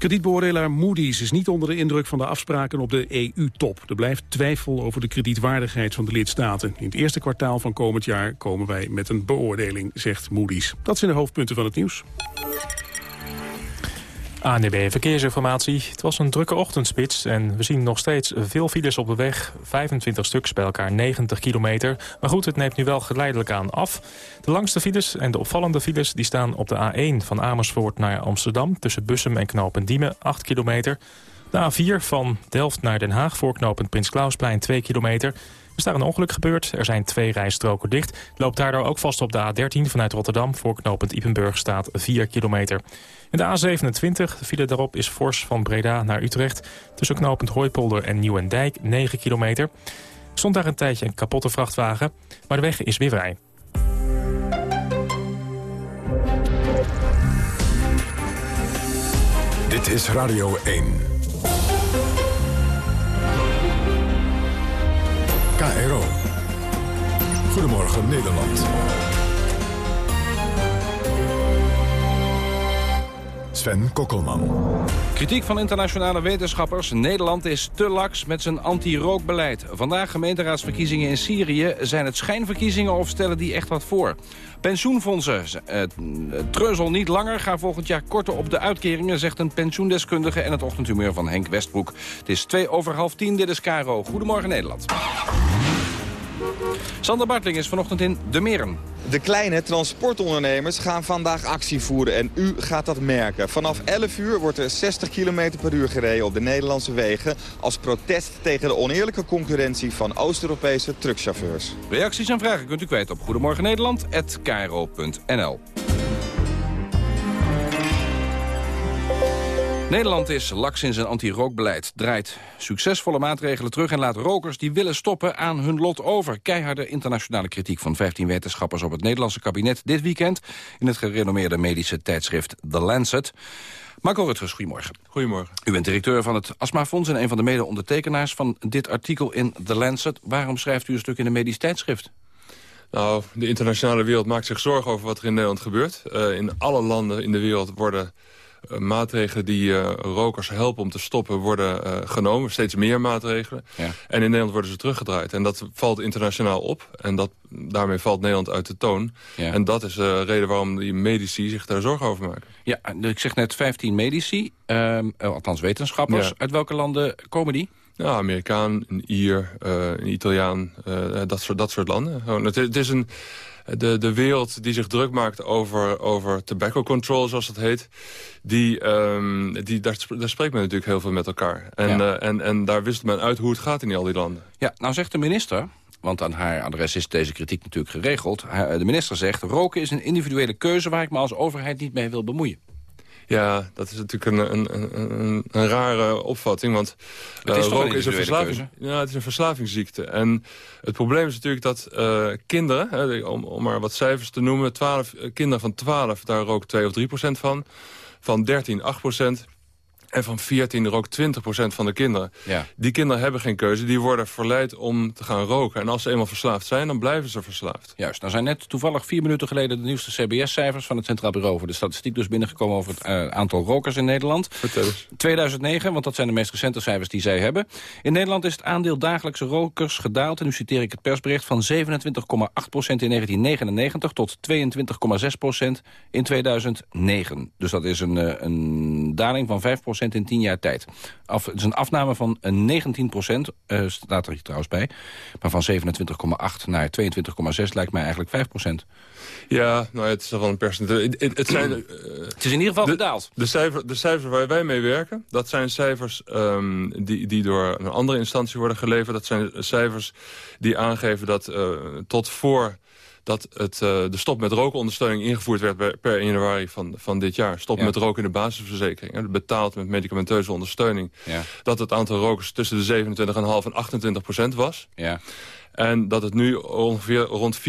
Kredietbeoordelaar Moody's is niet onder de indruk van de afspraken op de EU-top. Er blijft twijfel over de kredietwaardigheid van de lidstaten. In het eerste kwartaal van komend jaar komen wij met een beoordeling, zegt Moody's. Dat zijn de hoofdpunten van het nieuws. ANDB Verkeersinformatie. Het was een drukke ochtendspits en we zien nog steeds veel files op de weg. 25 stuks bij elkaar 90 kilometer. Maar goed, het neemt nu wel geleidelijk aan af. De langste files en de opvallende files die staan op de A1 van Amersfoort naar Amsterdam... tussen Bussum en Knopendiemen 8 kilometer. De A4 van Delft naar Den Haag voor knooppunt Prins Klausplein 2 kilometer... Is daar een ongeluk gebeurd. Er zijn twee rijstroken dicht. Loopt daardoor ook vast op de A13 vanuit Rotterdam... voor knooppunt Ipenburg staat 4 kilometer. En de A27, de file daarop, is fors van Breda naar Utrecht. Tussen knooppunt Hooipolder en Nieuwendijk 9 kilometer. Stond daar een tijdje een kapotte vrachtwagen, maar de weg is weer vrij. Dit is Radio 1. KRO. Goedemorgen Nederland. Sven Kokkelman. Kritiek van internationale wetenschappers. Nederland is te laks met zijn anti-rookbeleid. Vandaag gemeenteraadsverkiezingen in Syrië. Zijn het schijnverkiezingen of stellen die echt wat voor? Pensioenfondsen. Uh, treuzel niet langer. Ga volgend jaar korter op de uitkeringen, zegt een pensioendeskundige. En het ochtendhumeur van Henk Westbroek. Het is twee over half tien. Dit is Caro. Goedemorgen Nederland. Sander Bartling is vanochtend in De Meren. De kleine transportondernemers gaan vandaag actie voeren en u gaat dat merken. Vanaf 11 uur wordt er 60 km per uur gereden op de Nederlandse wegen... als protest tegen de oneerlijke concurrentie van Oost-Europese truckchauffeurs. Reacties en vragen kunt u kwijt op Goedemorgen Nederland is laks in zijn anti-rookbeleid. Draait succesvolle maatregelen terug en laat rokers die willen stoppen aan hun lot over. Keiharde internationale kritiek van 15 wetenschappers op het Nederlandse kabinet dit weekend... in het gerenommeerde medische tijdschrift The Lancet. Marco Rutgers, goedemorgen. Goedemorgen. U bent directeur van het Astmafonds en een van de mede-ondertekenaars van dit artikel in The Lancet. Waarom schrijft u een stuk in een medisch tijdschrift? Nou, de internationale wereld maakt zich zorgen over wat er in Nederland gebeurt. Uh, in alle landen in de wereld worden maatregelen die uh, rokers helpen om te stoppen worden uh, genomen. Steeds meer maatregelen. Ja. En in Nederland worden ze teruggedraaid. En dat valt internationaal op. En dat, daarmee valt Nederland uit de toon. Ja. En dat is de reden waarom die medici zich daar zorgen over maken. Ja, ik zeg net 15 medici, um, althans wetenschappers. Ja. Uit welke landen komen die? Ja, Amerikaan, een Ier, een Italiaan, dat, soort, dat soort landen. Het, het is een de, de wereld die zich druk maakt over, over tobacco control, zoals dat heet... Die, um, die, daar, daar spreekt men natuurlijk heel veel met elkaar. En, ja. uh, en, en daar wisselt men uit hoe het gaat in al die landen. Ja, nou zegt de minister... Want aan haar adres is deze kritiek natuurlijk geregeld. De minister zegt, roken is een individuele keuze... waar ik me als overheid niet mee wil bemoeien. Ja, dat is natuurlijk een, een, een, een rare opvatting. Want het is uh, roken is een verslaving. Ja, het is een verslavingsziekte. En het probleem is natuurlijk dat uh, kinderen, hè, om, om maar wat cijfers te noemen, 12, kinderen van 12, daar rookt 2 of 3 procent van. Van 13, 8 procent. En van 14 er ook 20% van de kinderen. Ja. Die kinderen hebben geen keuze. Die worden verleid om te gaan roken. En als ze eenmaal verslaafd zijn, dan blijven ze verslaafd. Juist. Nou zijn net toevallig vier minuten geleden... de nieuwste CBS-cijfers van het Centraal Bureau... voor de statistiek dus binnengekomen over het uh, aantal rokers in Nederland. Vertel eens. 2009, want dat zijn de meest recente cijfers die zij hebben. In Nederland is het aandeel dagelijkse rokers gedaald... en nu citeer ik het persbericht van 27,8% in 1999... tot 22,6% in 2009. Dus dat is een, uh, een daling van 5 in 10 jaar tijd. Af, het is een afname van eh, 19 procent, eh, staat er hier trouwens bij. Maar van 27,8 naar 22,6 lijkt mij eigenlijk 5 procent. Ja, nou, het is wel een percentage. Het, het, zijn, het is in ieder geval gedaald. De, cijfer, de cijfers waar wij mee werken, dat zijn cijfers um, die, die door een andere instantie worden geleverd. Dat zijn cijfers die aangeven dat uh, tot voor dat het, uh, de stop met rokenondersteuning ingevoerd werd per, per 1 januari van, van dit jaar. Stop ja. met roken in de basisverzekering. Hè, betaald met medicamenteuze ondersteuning. Ja. Dat het aantal rokers tussen de 27,5 en 28 procent was. Ja. En dat het nu ongeveer rond 24,8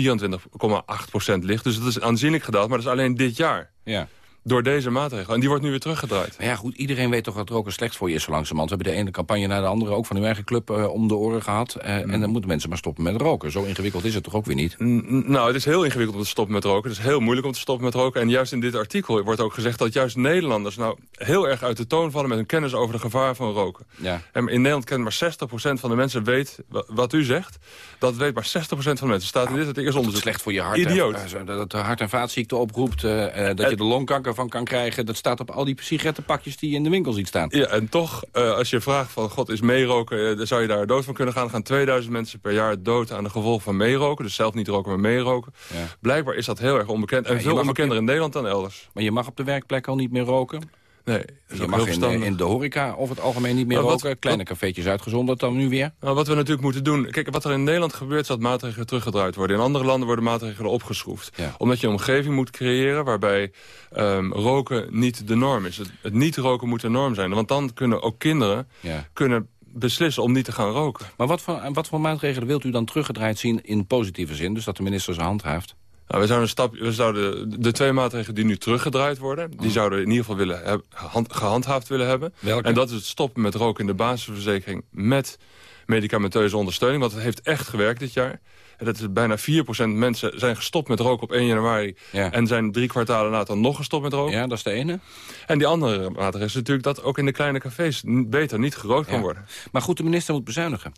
procent ligt. Dus dat is aanzienlijk gedaald, maar dat is alleen dit jaar. Ja door deze maatregel. En die wordt nu weer teruggedraaid. Maar ja, goed, iedereen weet toch dat roken slecht voor je is zo langzamerhand. We hebben de ene campagne naar de andere, ook van uw eigen club, uh, om de oren gehad. Uh, mm. En dan moeten mensen maar stoppen met roken. Zo ingewikkeld is het toch ook weer niet? N nou, het is heel ingewikkeld om te stoppen met roken. Het is heel moeilijk om te stoppen met roken. En juist in dit artikel wordt ook gezegd dat juist Nederlanders... nou heel erg uit de toon vallen met hun kennis over de gevaar van roken. Ja. En in Nederland kent maar 60% van de mensen weet wat u zegt. Dat weet maar 60% van de mensen. Staat in dit artikel onderzoek. Slecht voor je hart. Idioot. En, dat het hart- en vaatziekte oproept. Uh, dat je de longkanker van kan krijgen dat staat op al die sigarettenpakjes die je in de winkel ziet staan. Ja, en toch, uh, als je vraagt van, god, is meeroken, uh, zou je daar dood van kunnen gaan? Gaan 2000 mensen per jaar dood aan de gevolgen van meeroken. Dus zelf niet roken, maar meeroken. Ja. Blijkbaar is dat heel erg onbekend. En Ja, veel onbekender op in Nederland dan elders. Maar je mag op de werkplek al niet meer roken. Nee, Je mag in, verstandig. in de horeca over het algemeen niet meer wat- roken. Kleine cafeetjes uitgezonderd dan nu weer. Nou, wat we natuurlijk moeten doen... Kijk, wat er in Nederland gebeurt, is dat maatregelen teruggedraaid worden. In andere landen worden maatregelen opgeschroefd. Ja. Omdat je een omgeving moet creëren waarbij ehm, roken niet de norm is. Het, het niet roken moet de norm zijn. Want dan kunnen ook kinderen Ja. kunnen beslissen om niet te gaan roken. Maar wat voor, wat voor maatregelen wilt u dan teruggedraaid zien in positieve zin? Dus dat de minister zijn handhaaft? Nou, we zouden, een stap, we zouden de twee maatregelen die nu teruggedraaid worden... die zouden we in ieder geval willen heb- hand- gehandhaafd willen hebben. Welke? En dat is het stoppen met roken in de basisverzekering... met medicamenteuze ondersteuning. Want het heeft echt gewerkt dit jaar. En dat is bijna 4% mensen zijn gestopt met roken op 1 januari... Ja. en zijn drie kwartalen later nog gestopt met roken. Ja, dat is de ene. En die andere maatregel is natuurlijk dat ook in de kleine cafés... beter niet gerookt kan worden. Maar goed, de minister moet bezuinigen.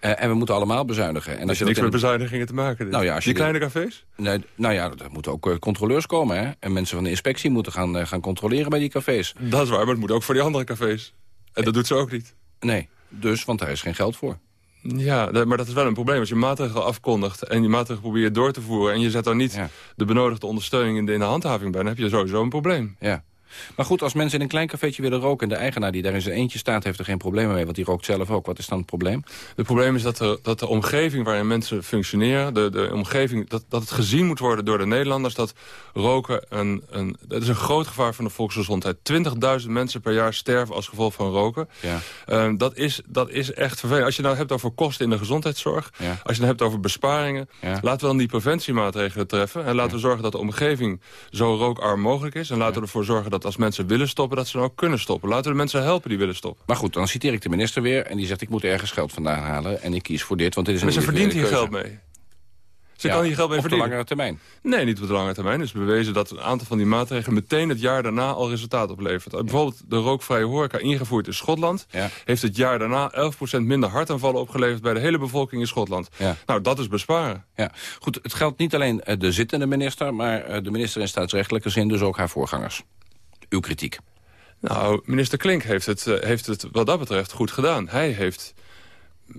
Eh, en we moeten allemaal bezuinigen. En als je niks met bezuinigingen te maken dit. Nou ja, als je die kleine cafés? Nee, nou ja, er moeten ook eh, controleurs komen. Hè? En mensen van de inspectie moeten gaan, eh, gaan controleren bij die cafés. Dat is waar, maar het moet ook voor die andere cafés. En dat doet ze ook niet. Nee, dus, want daar is geen geld voor. Ja, maar dat is wel een probleem. Als je maatregelen afkondigt en die maatregelen probeert door te voeren... en je zet dan niet Ja. de benodigde ondersteuning in de, in de handhaving bij... dan heb je sowieso een probleem. Ja. Maar goed, als mensen in een klein cafeetje willen roken... en de eigenaar die daar in zijn eentje staat, heeft er geen problemen mee... want die rookt zelf ook. Wat is dan het probleem? Het probleem is dat de, dat de omgeving waarin mensen functioneren... De, de omgeving, dat, dat het gezien moet worden door de Nederlanders... dat roken een, een, dat is een groot gevaar van de volksgezondheid. 20.000 mensen per jaar sterven als gevolg van roken. Ja. Ehm, dat, is, dat is echt vervelend. Als je nou hebt over kosten in de gezondheidszorg... Ja. als je het hebt over besparingen... Ja. laten we dan die preventiemaatregelen treffen... en laten we zorgen dat de omgeving zo rookarm mogelijk is... en laten we ervoor zorgen dat als mensen willen stoppen... dat ze dan ook kunnen stoppen. Laten we de mensen helpen die willen stoppen. Maar goed, dan citeer ik de minister weer... en die zegt, ik moet ergens geld vandaan halen... en ik kies voor dit, want dit is een Maar ze verdient hier geld mee. Ze Ja, kan hier geld mee op de langere termijn. Nee, niet op de lange termijn. Het is bewezen dat een aantal van die maatregelen meteen het jaar daarna al resultaat oplevert. Bijvoorbeeld de rookvrije horeca ingevoerd in Schotland... Ja. heeft het jaar daarna 11% minder hartaanvallen opgeleverd... bij de hele bevolking in Schotland. Nou, dat is besparen. Ja, goed, het geldt niet alleen eh, de zittende minister... maar eh, de minister in staatsrechtelijke zin dus ook haar voorgangers. Uw kritiek. Nou, minister Klink heeft het, eh, heeft het wat dat betreft goed gedaan. Hij heeft,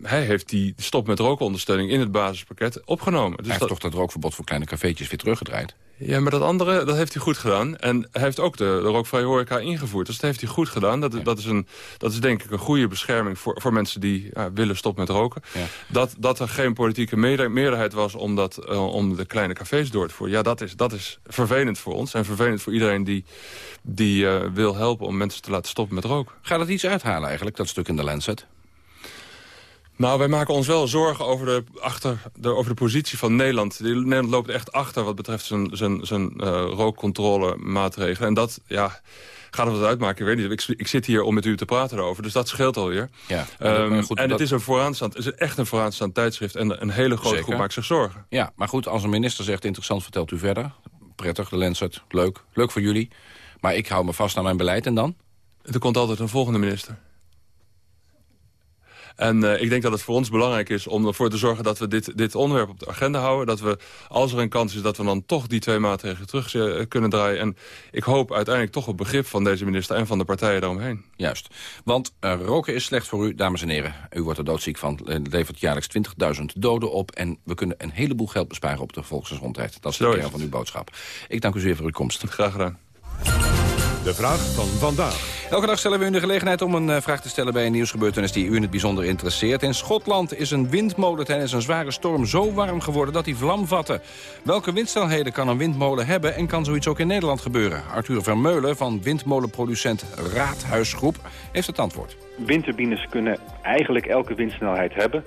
hij heeft die stop met rookondersteuning in het basispakket opgenomen. Dus hij dat, heeft toch dat rookverbod voor kleine cafeetjes weer teruggedraaid. Ja, maar dat andere, dat heeft hij goed gedaan. En hij heeft ook de, de rookvrije horeca ingevoerd. Dus dat heeft hij goed gedaan. Dat, dat, is, een, dat is denk ik een goede bescherming voor, voor mensen die ja, willen stoppen met roken. Ja. Dat, dat er geen politieke meerder- meerderheid was om, dat, eh, om de kleine cafés door te voeren. Ja, dat is, dat is vervelend voor ons. En vervelend voor iedereen die, die eh, wil helpen om mensen te laten stoppen met roken. Gaat het iets uithalen eigenlijk, dat stuk in de Lancet? Nou, wij maken ons wel zorgen over de, achter, de, over de positie van Nederland. Nederland loopt echt achter wat betreft zijn, zijn, zijn uh, rookcontrolemaatregelen. En dat, ja, gaat het wat uitmaken? Ik weet niet. Ik, ik, zit hier om met u te praten erover, dus dat scheelt alweer. Ja, um, goed, en dat... het is een vooraanstaand, het is echt een vooraanstaand tijdschrift. En een hele grote Zeker. groep maakt zich zorgen. Ja, maar goed, als een minister zegt interessant, vertelt u verder. Prettig, de Lancet, leuk. Leuk voor jullie. Maar ik hou me vast aan mijn beleid en dan? Er komt altijd een volgende minister. En uh, ik denk dat het voor ons belangrijk is om ervoor te zorgen dat we dit, dit onderwerp op de agenda houden. Dat we, als er een kans is, dat we dan toch die twee maatregelen terug uh, kunnen draaien. En ik hoop uiteindelijk toch op begrip van deze minister en van de partijen daaromheen. Juist. Want uh, roken is slecht voor u, dames en heren. U wordt er doodziek van. Het levert jaarlijks 20.000 doden op. En we kunnen een heleboel geld besparen op de volksgezondheid. Dat is de kern van uw boodschap. Ik dank u zeer voor uw komst. Graag gedaan. De vraag van vandaag. Elke dag stellen we u de gelegenheid om een uh, vraag te stellen bij een nieuwsgebeurtenis die u in het bijzonder interesseert. In Schotland is een windmolen tijdens een zware storm zo warm geworden dat hij vlam vatte. Welke windsnelheden kan een windmolen hebben en kan zoiets ook in Nederland gebeuren? Arthur Vermeulen van windmolenproducent Raadhuisgroep heeft het antwoord. Windturbines kunnen eigenlijk elke windsnelheid hebben.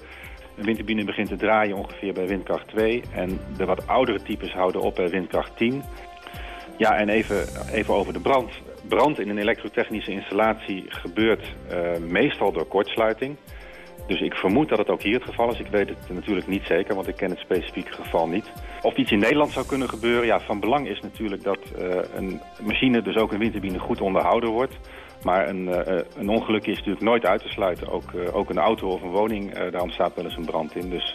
Een windturbine begint te draaien ongeveer bij windkracht 2 en de wat oudere types houden op bij windkracht 10. Ja, en even, even over de brand. Brand in een elektrotechnische installatie gebeurt uh, meestal door kortsluiting. Dus ik vermoed dat het ook hier het geval is. Ik weet het natuurlijk niet zeker, want ik ken het specifieke geval niet. Of iets in Nederland zou kunnen gebeuren, ja, van belang is natuurlijk dat uh, een machine, dus ook een windturbine, goed onderhouden wordt. Maar een, uh, een ongeluk is natuurlijk nooit uit te sluiten. Ook, ook een auto of een woning, daar ontstaat wel eens een brand in. Dus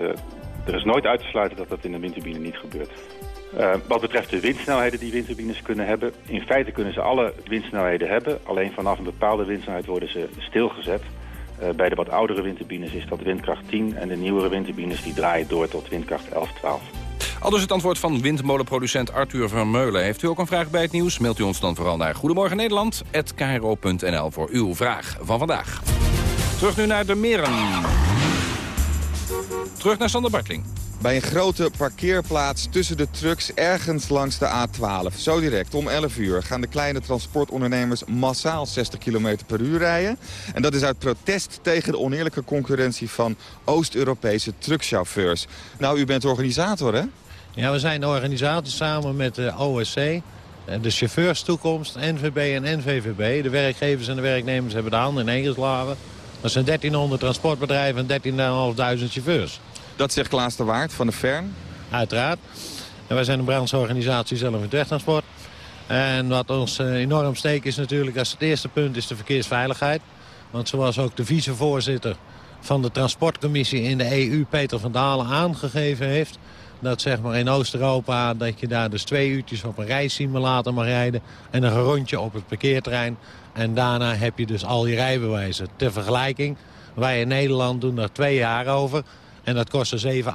er is nooit uit te sluiten dat dat in een windturbine niet gebeurt. Uh, wat betreft de windsnelheden die windturbines kunnen hebben... in feite kunnen ze alle windsnelheden hebben. Alleen vanaf een bepaalde windsnelheid worden ze stilgezet. Uh, bij de wat oudere windturbines is dat windkracht 10... en de nieuwere windturbines die draaien door tot windkracht 11, 12. Al dus het antwoord van windmolenproducent Arthur Vermeulen. Heeft u ook een vraag bij het nieuws? Mailt u ons dan vooral naar Goedemorgen Nederland@kro.nl voor uw vraag van vandaag. Terug nu naar de meren. Terug naar Sander Bartling. Bij een grote parkeerplaats tussen de trucks ergens langs de A12. Zo direct om 11 uur gaan de kleine transportondernemers massaal 60 km per uur rijden. En dat is uit protest tegen de oneerlijke concurrentie van Oost-Europese truckchauffeurs. Nou, u bent organisator, hè? Ja, we zijn de organisator samen met de OSC, de chauffeurstoekomst, NVB en NVVB. De werkgevers en de werknemers hebben de handen in één geslagen. Dat zijn 1300 transportbedrijven en 13.500 chauffeurs. Dat zegt Klaas de Waard van de FERN. Uiteraard. En wij zijn een brandsorganisatie zelf in het wegtransport. En wat ons uh, enorm steekt is natuurlijk als het eerste punt is de verkeersveiligheid. Want zoals ook de vicevoorzitter van de transportcommissie in de EU, Peter van Dalen, aangegeven heeft... dat zeg maar in Oost-Europa dat je daar dus twee uurtjes op een reissimulator mag rijden... en een rondje op het parkeerterrein. En daarna heb je dus al je rijbewijzen. Ter vergelijking, wij in Nederland doen daar twee jaar over... En dat kostte 7.000,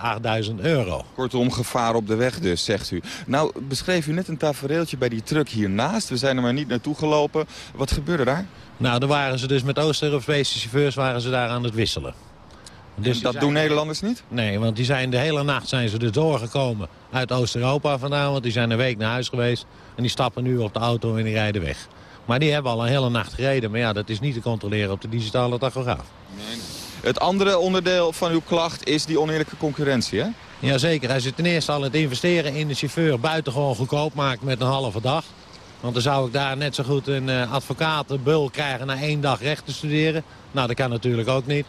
8.000 euro. Kortom, gevaar op de weg dus, zegt u. Nou, beschreef u net een tafereeltje bij die truck hiernaast. We zijn er maar niet naartoe gelopen. Wat gebeurde daar? Nou, dan waren ze dus met Oost-Europese chauffeurs waren ze daar aan het wisselen. Dus dat doen Nederlanders niet? Nee, want die zijn de hele nacht zijn ze dus doorgekomen uit Oost-Europa vandaan. Want die zijn een week naar huis geweest. En die stappen nu op de auto en die rijden weg. Maar die hebben al een hele nacht gereden. Maar ja, dat is niet te controleren op de digitale tachograaf. Nee, het andere onderdeel van uw klacht is die oneerlijke concurrentie, hè? Jazeker. Hij zit ten eerste al het investeren in de chauffeur buitengewoon goedkoop maakt met een halve dag. Want dan zou ik daar net zo goed een uh, advocatenbul krijgen na één dag recht te studeren. Nou, dat kan natuurlijk ook niet.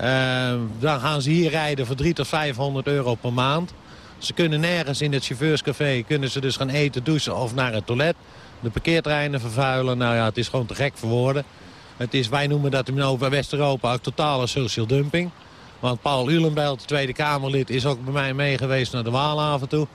Uh, dan gaan ze hier rijden voor 300 tot 500 euro per maand. Ze kunnen nergens in het chauffeurscafé kunnen ze dus gaan eten, douchen of naar het toilet. De parkeertreinen vervuilen. Nou ja, het is gewoon te gek voor woorden. Het is, wij noemen dat in West-Europa ook totale social dumping. Want Paul Ulenbelt, Tweede Kamerlid, is ook bij mij mee geweest naar de Waalhaven toe.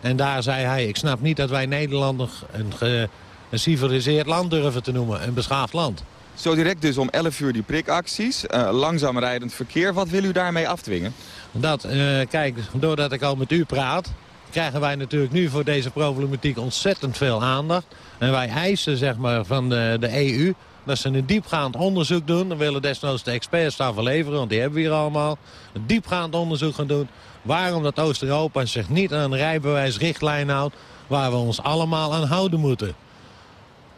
En daar zei hij, ik snap niet dat wij Nederland een, een, een civiliseerd land durven te noemen. Een beschaafd land. Zo direct dus om 11 uur die prikacties. Uh, langzaam rijdend verkeer. Wat wil u daarmee afdwingen? Dat, uh, kijk, doordat ik al met u praat... krijgen wij natuurlijk nu voor deze problematiek ontzettend veel aandacht. En wij eisen zeg maar, van de, de EU dat ze een diepgaand onderzoek doen. Dan willen desnoods de experts daarvoor leveren, want die hebben we hier allemaal. Een diepgaand onderzoek gaan doen. Waarom dat Oost-Europa zich niet aan een rijbewijsrichtlijn houdt... waar we ons allemaal aan houden moeten.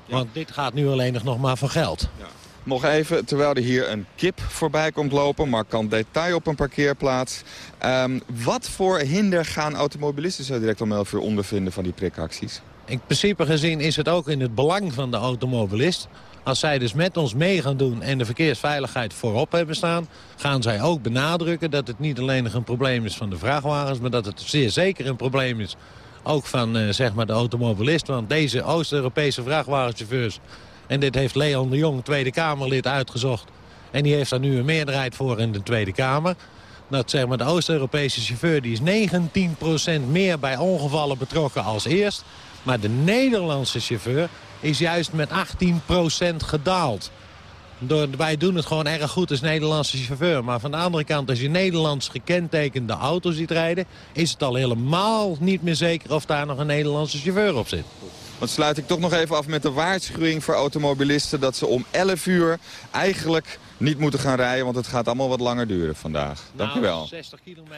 Want dit gaat nu alleen nog maar van geld. Ja. Nog even, terwijl er hier een kip voorbij komt lopen... markant detail op een parkeerplaats. Um, wat voor hinder gaan automobilisten zo direct om 11 uur ondervinden van die prikacties? In principe gezien is het ook in het belang van de automobilist... Als zij dus met ons mee gaan doen en de verkeersveiligheid voorop hebben staan... gaan zij ook benadrukken dat het niet alleen een probleem is van de vrachtwagens... maar dat het zeer zeker een probleem is ook van uh, zeg maar de automobilist. Want deze Oost-Europese vrachtwagenchauffeurs... en dit heeft Leon de Jong, Tweede Kamerlid, uitgezocht... En die heeft daar nu een meerderheid voor in de Tweede Kamer. Dat zeg maar, de Oost-Europese chauffeur die is 19% meer bij ongevallen betrokken als eerst. Maar de Nederlandse chauffeur is juist met 18% gedaald. Door, wij doen het gewoon erg goed als Nederlandse chauffeur. Maar van de andere kant, als je Nederlands gekentekende auto ziet rijden... is het al helemaal niet meer zeker of daar nog een Nederlandse chauffeur op zit. Dan sluit ik toch nog even af met de waarschuwing voor automobilisten... dat ze om 11 uur eigenlijk niet moeten gaan rijden... want het gaat allemaal wat langer duren vandaag. Dank u wel.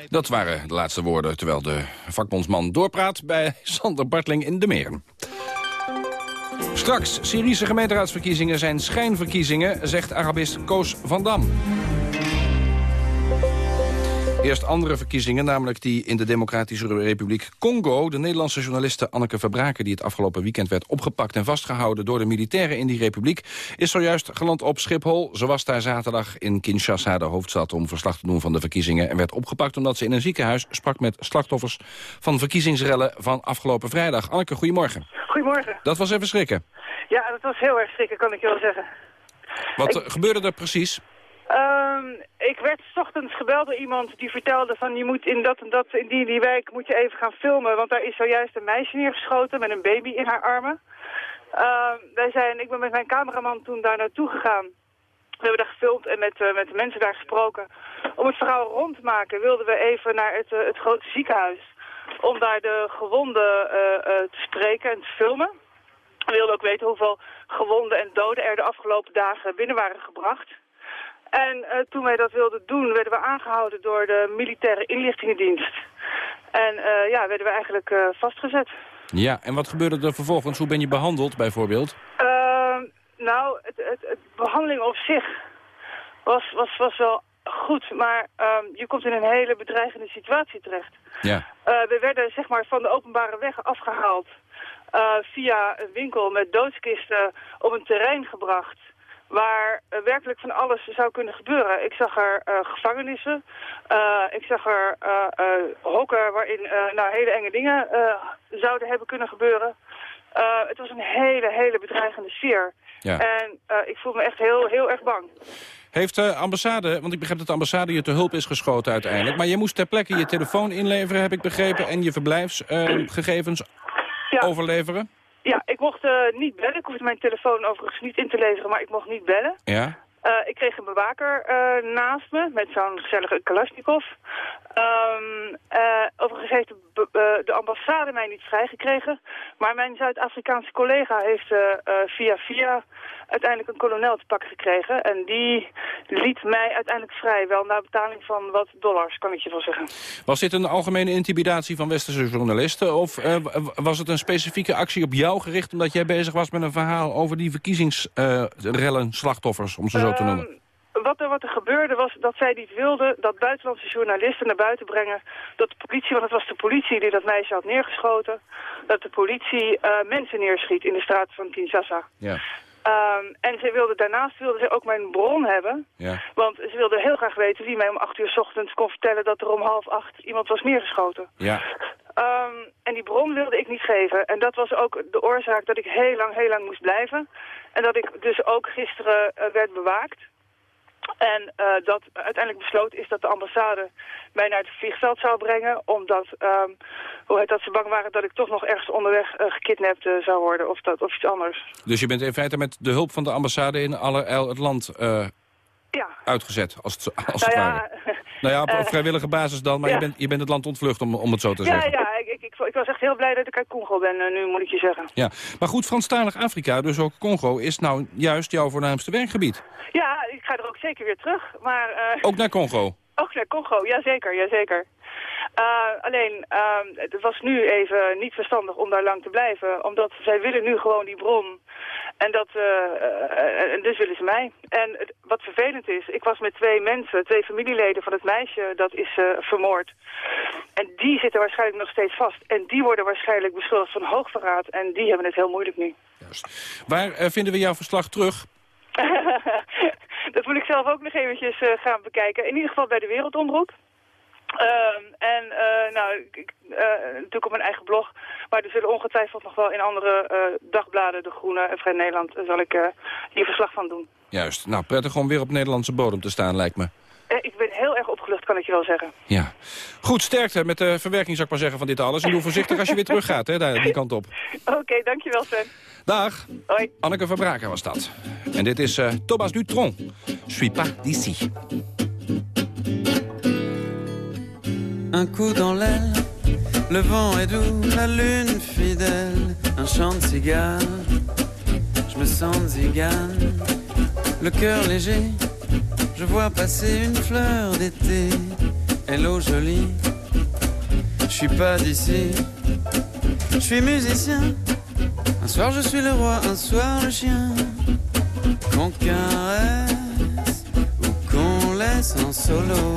Dat waren de laatste woorden, terwijl de vakbondsman doorpraat... bij Sander Bartling in de Meren. Straks, Syrische gemeenteraadsverkiezingen zijn schijnverkiezingen... zegt Arabist Koos van Dam. Eerst andere verkiezingen, namelijk die in de Democratische Republiek Congo. De Nederlandse journaliste Anneke Verbraken... die het afgelopen weekend werd opgepakt en vastgehouden... door de militairen in die republiek... is zojuist geland op Schiphol. Ze was daar zaterdag in Kinshasa, de hoofdstad... om verslag te doen van de verkiezingen... en werd opgepakt omdat ze in een ziekenhuis sprak met slachtoffers... van verkiezingsrellen van afgelopen vrijdag. Anneke, goedemorgen. Goedemorgen. Dat was even schrikken. Ja, dat was heel erg schrikken, kan ik je wel zeggen. Wat gebeurde er precies? Ehm, ik werd s ochtends gebeld door iemand die vertelde van je moet in dat en dat, in die, die wijk moet je even gaan filmen, want daar is zojuist een meisje neergeschoten met een baby in haar armen. Ehm, wij zijn, ik ben met mijn cameraman toen daar naartoe gegaan. We hebben daar gefilmd en met, uh, met de mensen daar gesproken. Om het verhaal rond te maken wilden we even naar het, uh, het grote ziekenhuis. Om daar de gewonden uh, te spreken en te filmen. We wilden ook weten hoeveel gewonden en doden er de afgelopen dagen binnen waren gebracht. En uh, toen wij dat wilden doen, werden we aangehouden door de militaire inlichtingendienst. En uh, ja, werden we eigenlijk uh, vastgezet. Ja, en wat gebeurde er vervolgens? Hoe ben je behandeld bijvoorbeeld? Ehm, nou, het, het, het, behandeling op zich was, was, was wel goed, maar ehm, je komt in een hele bedreigende situatie terecht. Ja. we werden zeg maar van de openbare weg afgehaald via een winkel met doodskisten op een terrein gebracht waar uh, werkelijk van alles zou kunnen gebeuren. Ik zag er uh, gevangenissen, uh, ik zag er hokken waarin nou, hele enge dingen zouden hebben kunnen gebeuren. het was een hele, hele bedreigende sfeer. Ja. En ik voel me echt heel, heel erg bang. Heeft de ambassade, want ik begrijp dat de ambassade je te hulp is geschoten uiteindelijk... maar je moest ter plekke je telefoon inleveren, heb ik begrepen... en je verblijfsgegevens ja. overleveren? Ja, ik mocht uh, niet bellen. Ik hoefde mijn telefoon overigens niet in te leveren, maar ik mocht niet bellen. Ja? Uh, ik kreeg een bewaker uh, naast me met zo'n gezellige Kalashnikov. Um, overigens heeft de, de, ambassade mij niet vrijgekregen. Maar mijn Zuid-Afrikaanse collega heeft via via uiteindelijk een kolonel te pakken gekregen. En die liet mij uiteindelijk vrij. Wel na betaling van wat dollars, kan ik je wel zeggen. Was dit een algemene intimidatie van westerse journalisten? Of was het een specifieke actie op jou gericht... omdat jij bezig was met een verhaal over die verkiezingsrellen slachtoffers, om ze zo te noemen? Um, wat er, wat er gebeurde was dat zij niet wilden dat buitenlandse journalisten naar buiten brengen. Dat de politie, want het was de politie die dat meisje had neergeschoten. Dat de politie uh, mensen neerschiet in de straat van Kinshasa. Ja. Um, en ze wilde, daarnaast wilde ze ook mijn bron hebben. Ja. Want ze wilde heel graag weten wie mij om acht uur s ochtends kon vertellen dat er om half acht iemand was neergeschoten. Ja. Um, en die bron wilde ik niet geven. En dat was ook de oorzaak dat ik heel lang, heel lang moest blijven. En dat ik dus ook gisteren uh, werd bewaakt. En uh, dat uiteindelijk besloten is dat de ambassade mij naar het vliegveld zou brengen. Omdat um, hoe heet dat, ze bang waren dat ik toch nog ergens onderweg uh, gekidnapt uh, zou worden. Of, dat, of iets anders. Dus je bent in feite met de hulp van de ambassade in allerijl het land ja. uitgezet, als het, als nou het ja, ware. nou ja, op, vrijwillige basis dan, maar ja. je, bent, je bent het land ontvlucht, om, om het zo te ja, zeggen. Ja, ik, ik, ik, ik was echt heel blij dat ik uit Congo ben, uh, nu moet ik je zeggen. Ja, maar goed, Franstalig Afrika, dus ook Congo, is nou juist jouw voornaamste werkgebied. Ja, ik ga er ook zeker weer terug, maar... Uh, ook naar Congo? Ook naar Congo, jazeker, jazeker. Uh, alleen, uh, het was nu even niet verstandig om daar lang te blijven. Omdat zij willen nu gewoon die bron. En, dat, uh, en dus willen ze mij. En het, wat vervelend is, ik was met twee mensen, twee familieleden van het meisje dat is vermoord. En die zitten waarschijnlijk nog steeds vast. En die worden waarschijnlijk beschuldigd van hoogverraad. En die hebben het heel moeilijk nu. Juist. Waar vinden we jouw verslag terug? dat moet ik zelf ook nog eventjes gaan bekijken. In ieder geval bij de Wereldomroep. Uh, en uh, nou, ik, uh, natuurlijk op mijn eigen blog. Maar er zullen ongetwijfeld nog wel in andere dagbladen, De Groene en Vrij Nederland, zal ik hier verslag van doen. Juist. Nou, prettig om weer op Nederlandse bodem te staan, lijkt me. Eh, ik ben heel erg opgelucht, kan ik je wel zeggen. Ja. Goed, sterkte met de verwerking, zou ik maar zeggen, van dit alles. En doe voorzichtig als je weer terug gaat, hè, daar, die kant op. Oké, dankjewel Sven. Dag. Hoi. Anneke Verbraken was dat. En dit is uh, Thomas Dutron. Je suis pas d'ici. Un coup dans l'aile, le vent est doux, la lune fidèle, un chant de cigare. Je me sens zigane, le cœur léger, je vois passer une fleur d'été. Hello jolie, je suis pas d'ici, je suis musicien. Un soir je suis le roi, un soir le chien. Qu'on caresse ou qu'on laisse en solo.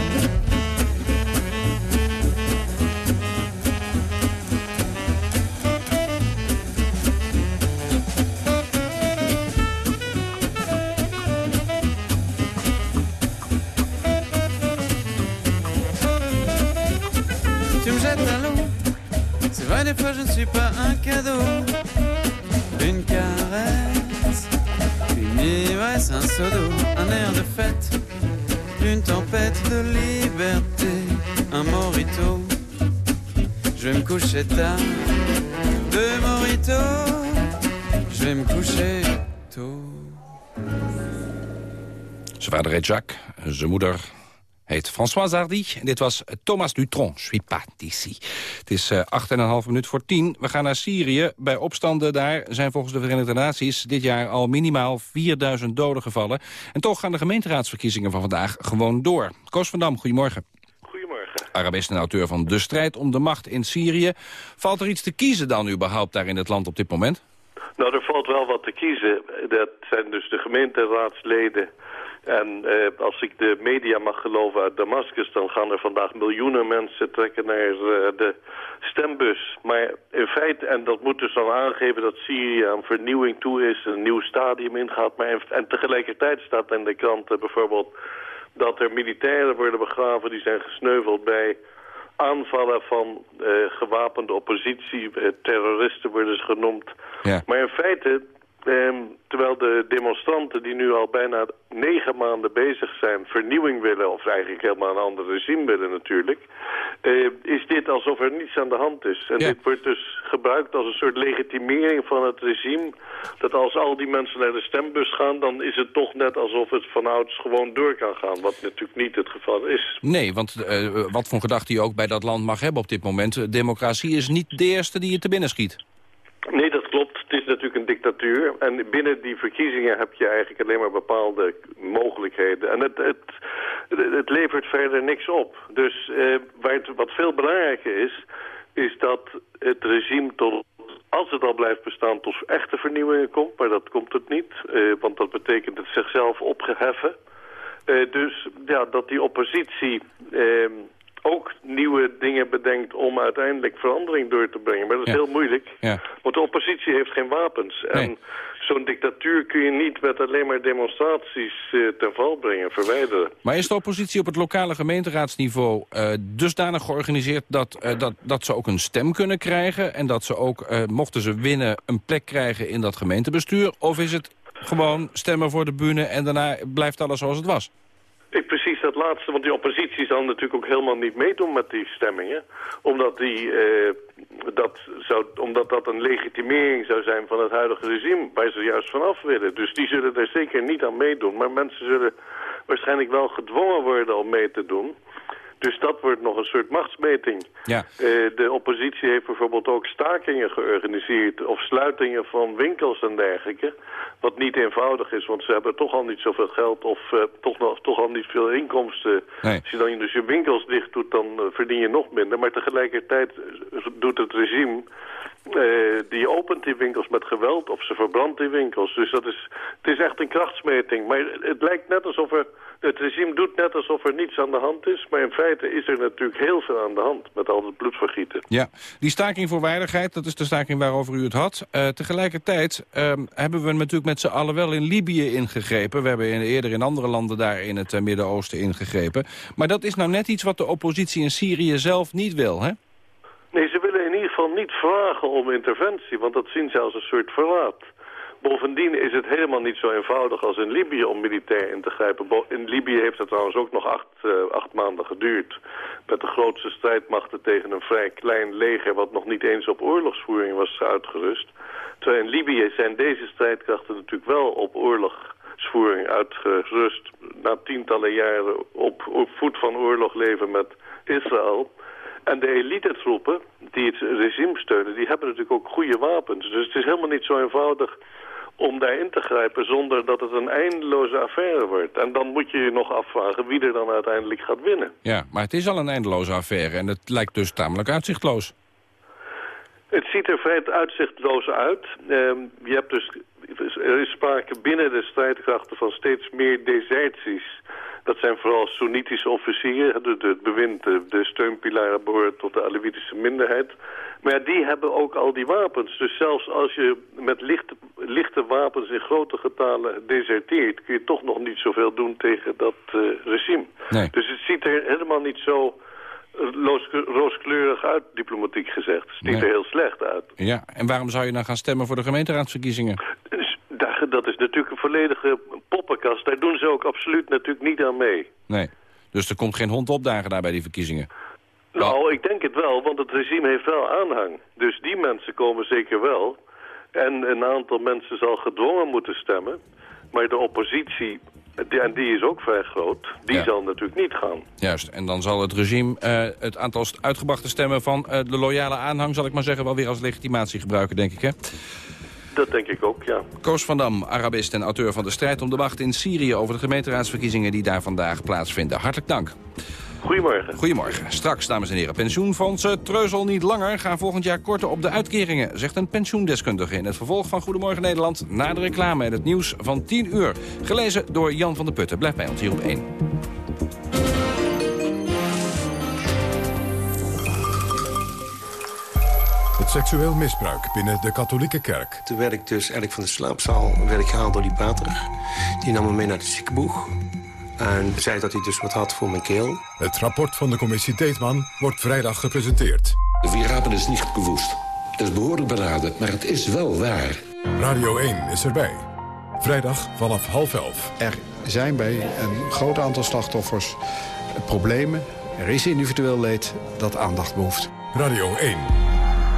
Des fois je ne suis pas un cadeau. Une caresse, une ivresse, un seau un air de fête, une tempête de liberté, un morito. Je vais me coucher tard, deux moritos. Je vais me coucher tôt. Zijn vader heet Jacques, zijn moeder heet François Hardy. En dit was Thomas Dutron, Je suis pas d'ici. Het is uh, acht en een half minuut voor tien. We gaan naar Syrië. Bij opstanden daar zijn volgens de Verenigde Naties... dit jaar al minimaal 4000 doden gevallen. En toch gaan de gemeenteraadsverkiezingen van vandaag gewoon door. Koos van Dam, goedemorgen. Goedemorgen. Arabist en auteur van De Strijd om de Macht in Syrië. Valt er iets te kiezen dan überhaupt daar in het land op dit moment? Nou, er valt wel wat te kiezen. Dat zijn dus de gemeenteraadsleden... En eh, als ik de media mag geloven uit Damascus... dan gaan er vandaag miljoenen mensen trekken naar uh, de stembus. Maar in feite, en dat moet dus dan aangeven dat Syrië aan vernieuwing toe is... een nieuw stadium ingaat. Maar en, en tegelijkertijd staat in de kranten bijvoorbeeld... dat er militairen worden begraven die zijn gesneuveld bij aanvallen van uh, gewapende oppositie. terroristen worden ze genoemd. Ja. Maar in feite Um, terwijl de demonstranten die nu al bijna negen maanden bezig zijn vernieuwing willen, of eigenlijk helemaal een ander regime willen natuurlijk, uh, is dit alsof er niets aan de hand is. En Ja. dit wordt dus gebruikt als een soort legitimering van het regime, dat als al die mensen naar de stembus gaan, dan is het toch net alsof het vanouds gewoon door kan gaan, wat natuurlijk niet het geval is. Nee, want uh, wat voor gedachte je ook bij dat land mag hebben op dit moment... democratie is niet de eerste die je te binnen schiet. Nee, dat natuurlijk een dictatuur. En binnen die verkiezingen heb je eigenlijk alleen maar bepaalde mogelijkheden. En het, het, het levert verder niks op. Dus eh, waar wat veel belangrijker is, is dat het regime tot als het al blijft bestaan tot echte vernieuwingen komt, maar dat komt het niet, eh, want dat betekent het zichzelf opgeheffen. Eh, dus ja, dat die oppositie eh, ook nieuwe dingen bedenkt om uiteindelijk verandering door te brengen. Maar dat is Ja. heel moeilijk, Ja. want de oppositie heeft geen wapens. En zo'n dictatuur kun je niet met alleen maar demonstraties eh, ten val brengen, verwijderen. Maar is de oppositie op het lokale gemeenteraadsniveau uh, dusdanig georganiseerd... Dat, uh, dat, dat ze ook een stem kunnen krijgen... en dat ze ook, mochten ze winnen, een plek krijgen in dat gemeentebestuur? Of is het gewoon stemmen voor de bühne en daarna blijft alles zoals het was? Ik, precies dat laatste, want die oppositie zal natuurlijk ook helemaal niet meedoen met die stemmingen. Omdat, die, eh, dat, zou, omdat dat een legitimering zou zijn van het huidige regime waar ze juist vanaf willen. Dus die zullen er zeker niet aan meedoen. Maar mensen zullen waarschijnlijk wel gedwongen worden om mee te doen. Dus dat wordt nog een soort machtsmeting. Ja. Eh, de oppositie heeft bijvoorbeeld ook stakingen georganiseerd... of sluitingen van winkels en dergelijke. Wat niet eenvoudig is, want ze hebben toch al niet zoveel geld... of uh, toch, nog, toch al niet veel inkomsten. Nee. Als je dan dus je winkels dicht doet, dan uh, verdien je nog minder. Maar tegelijkertijd doet het regime... die opent die winkels met geweld of ze verbrandt die winkels. Dus dat is, het is echt een krachtsmeting. Maar het lijkt net alsof er... Het regime doet net alsof er niets aan de hand is... maar in feite is er natuurlijk heel veel aan de hand met al het bloedvergieten. Ja, die staking voor waardigheid, dat is de staking waarover u het had. Uh, tegelijkertijd uh, hebben we natuurlijk met z'n allen wel in Libië ingegrepen. We hebben eerder in andere landen daar in het uh, Midden-Oosten ingegrepen. Maar dat is nou net iets wat de oppositie in Syrië zelf niet wil, hè? In ieder geval niet vragen om interventie, want dat zien ze als een soort verraad. Bovendien is het helemaal niet zo eenvoudig als in Libië om militair in te grijpen. In Libië heeft het trouwens ook nog acht, uh, acht maanden geduurd. Met de grootste strijdmachten tegen een vrij klein leger... wat nog niet eens op oorlogsvoering was uitgerust. Terwijl in Libië zijn deze strijdkrachten natuurlijk wel op oorlogsvoering uitgerust. Na tientallen jaren op, op voet van oorlog leven met Israël... En de elite-troepen die het regime steunen, die hebben natuurlijk ook goede wapens. Dus het is helemaal niet zo eenvoudig om daarin te grijpen zonder dat het een eindeloze affaire wordt. En dan moet je je nog afvragen wie er dan uiteindelijk gaat winnen. Ja, maar het is al een eindeloze affaire en het lijkt dus tamelijk uitzichtloos. Het ziet er vrij uitzichtloos uit. Uh, je hebt dus, er is sprake binnen de strijdkrachten van steeds meer deserties. Dat zijn vooral Soenitische officieren. Het bewind, de, de steunpilaren behoren tot de Alevitische minderheid. Maar ja, die hebben ook al die wapens. Dus zelfs als je met lichte, lichte wapens in grote getalen deserteert... kun je toch nog niet zoveel doen tegen dat uh, regime. Nee. Dus het ziet er helemaal niet zo rooskleurig uit, diplomatiek gezegd. Het ziet Nee. er heel slecht uit. Ja, en waarom zou je dan gaan stemmen voor de gemeenteraadsverkiezingen? Daar- dat is natuurlijk een volledige poppenkast. Daar doen ze ook absoluut natuurlijk niet aan mee. Nee. Dus er komt geen hond opdagen daar bij die verkiezingen? Nou, ik denk het wel, want het regime heeft wel aanhang. Dus die mensen komen zeker wel. En een aantal mensen zal gedwongen moeten stemmen. Maar de oppositie, en die is ook vrij groot, die Ja. zal natuurlijk niet gaan. Juist, en dan zal het regime eh, het aantal uitgebrachte stemmen van eh, de loyale aanhang... zal ik maar zeggen, wel weer als legitimatie gebruiken, denk ik, hè? Dat denk ik ook, ja. Koos van Dam, Arabist en auteur van de strijd om de macht in Syrië... over de gemeenteraadsverkiezingen die daar vandaag plaatsvinden. Hartelijk dank. Goedemorgen. Goedemorgen. Straks, dames en heren, pensioenfondsen treuzel niet langer... gaan volgend jaar korten op de uitkeringen, zegt een pensioendeskundige... in het vervolg van Goedemorgen Nederland na de reclame en het nieuws van 10 uur. Gelezen door Jan van der Putten. Blijf bij ons hier op 1. Seksueel misbruik binnen de katholieke kerk. Toen werd ik dus eigenlijk van de slaapzaal werd ik gehaald door die pater. Die nam me mee naar de ziekenboeg. En zei dat hij dus wat had voor mijn keel. Het rapport van de commissie Deetman wordt vrijdag gepresenteerd. Wir haben es nicht gewusst. Het is behoorlijk beraden, maar het is wel waar. Radio 1 is erbij. Vrijdag vanaf half elf. Er zijn bij een groot aantal slachtoffers problemen. Er is individueel leed dat aandacht behoeft. Radio 1.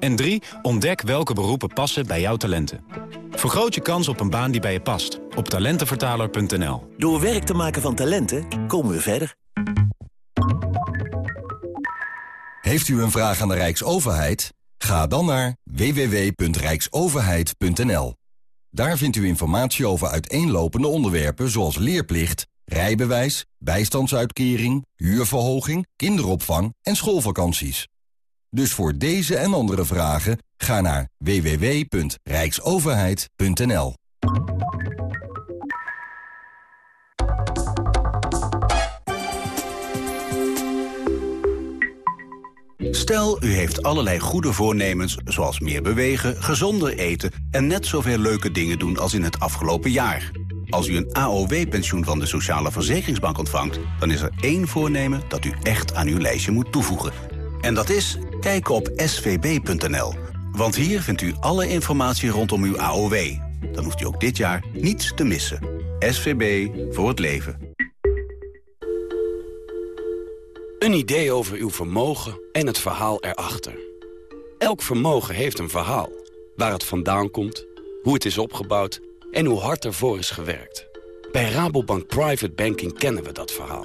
En 3. Ontdek welke beroepen passen bij jouw talenten. Vergroot je kans op een baan die bij je past. Op talentenvertaler.nl. Door werk te maken van talenten komen we verder. Heeft u een vraag aan de Rijksoverheid? Ga dan naar www.rijksoverheid.nl. Daar vindt u informatie over uiteenlopende onderwerpen zoals leerplicht, rijbewijs, bijstandsuitkering, huurverhoging, kinderopvang en schoolvakanties. Dus voor deze en andere vragen ga naar www.rijksoverheid.nl. Stel, u heeft allerlei goede voornemens, zoals meer bewegen, gezonder eten... en net zoveel leuke dingen doen als in het afgelopen jaar. Als u een AOW-pensioen van de Sociale Verzekeringsbank ontvangt... dan is er één voornemen dat u echt aan uw lijstje moet toevoegen. En dat is kijken op svb.nl. Want hier vindt u alle informatie rondom uw AOW. Dan hoeft u ook dit jaar niets te missen. SVB voor het leven. Een idee over uw vermogen en het verhaal erachter. Elk vermogen heeft een verhaal. Waar het vandaan komt, hoe het is opgebouwd en hoe hard ervoor is gewerkt. Bij Rabobank Private Banking kennen we dat verhaal.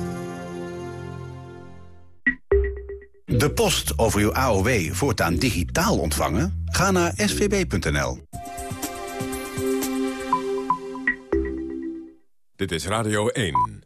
De post over uw AOW voortaan digitaal ontvangen? Ga naar svb.nl. Dit is Radio 1.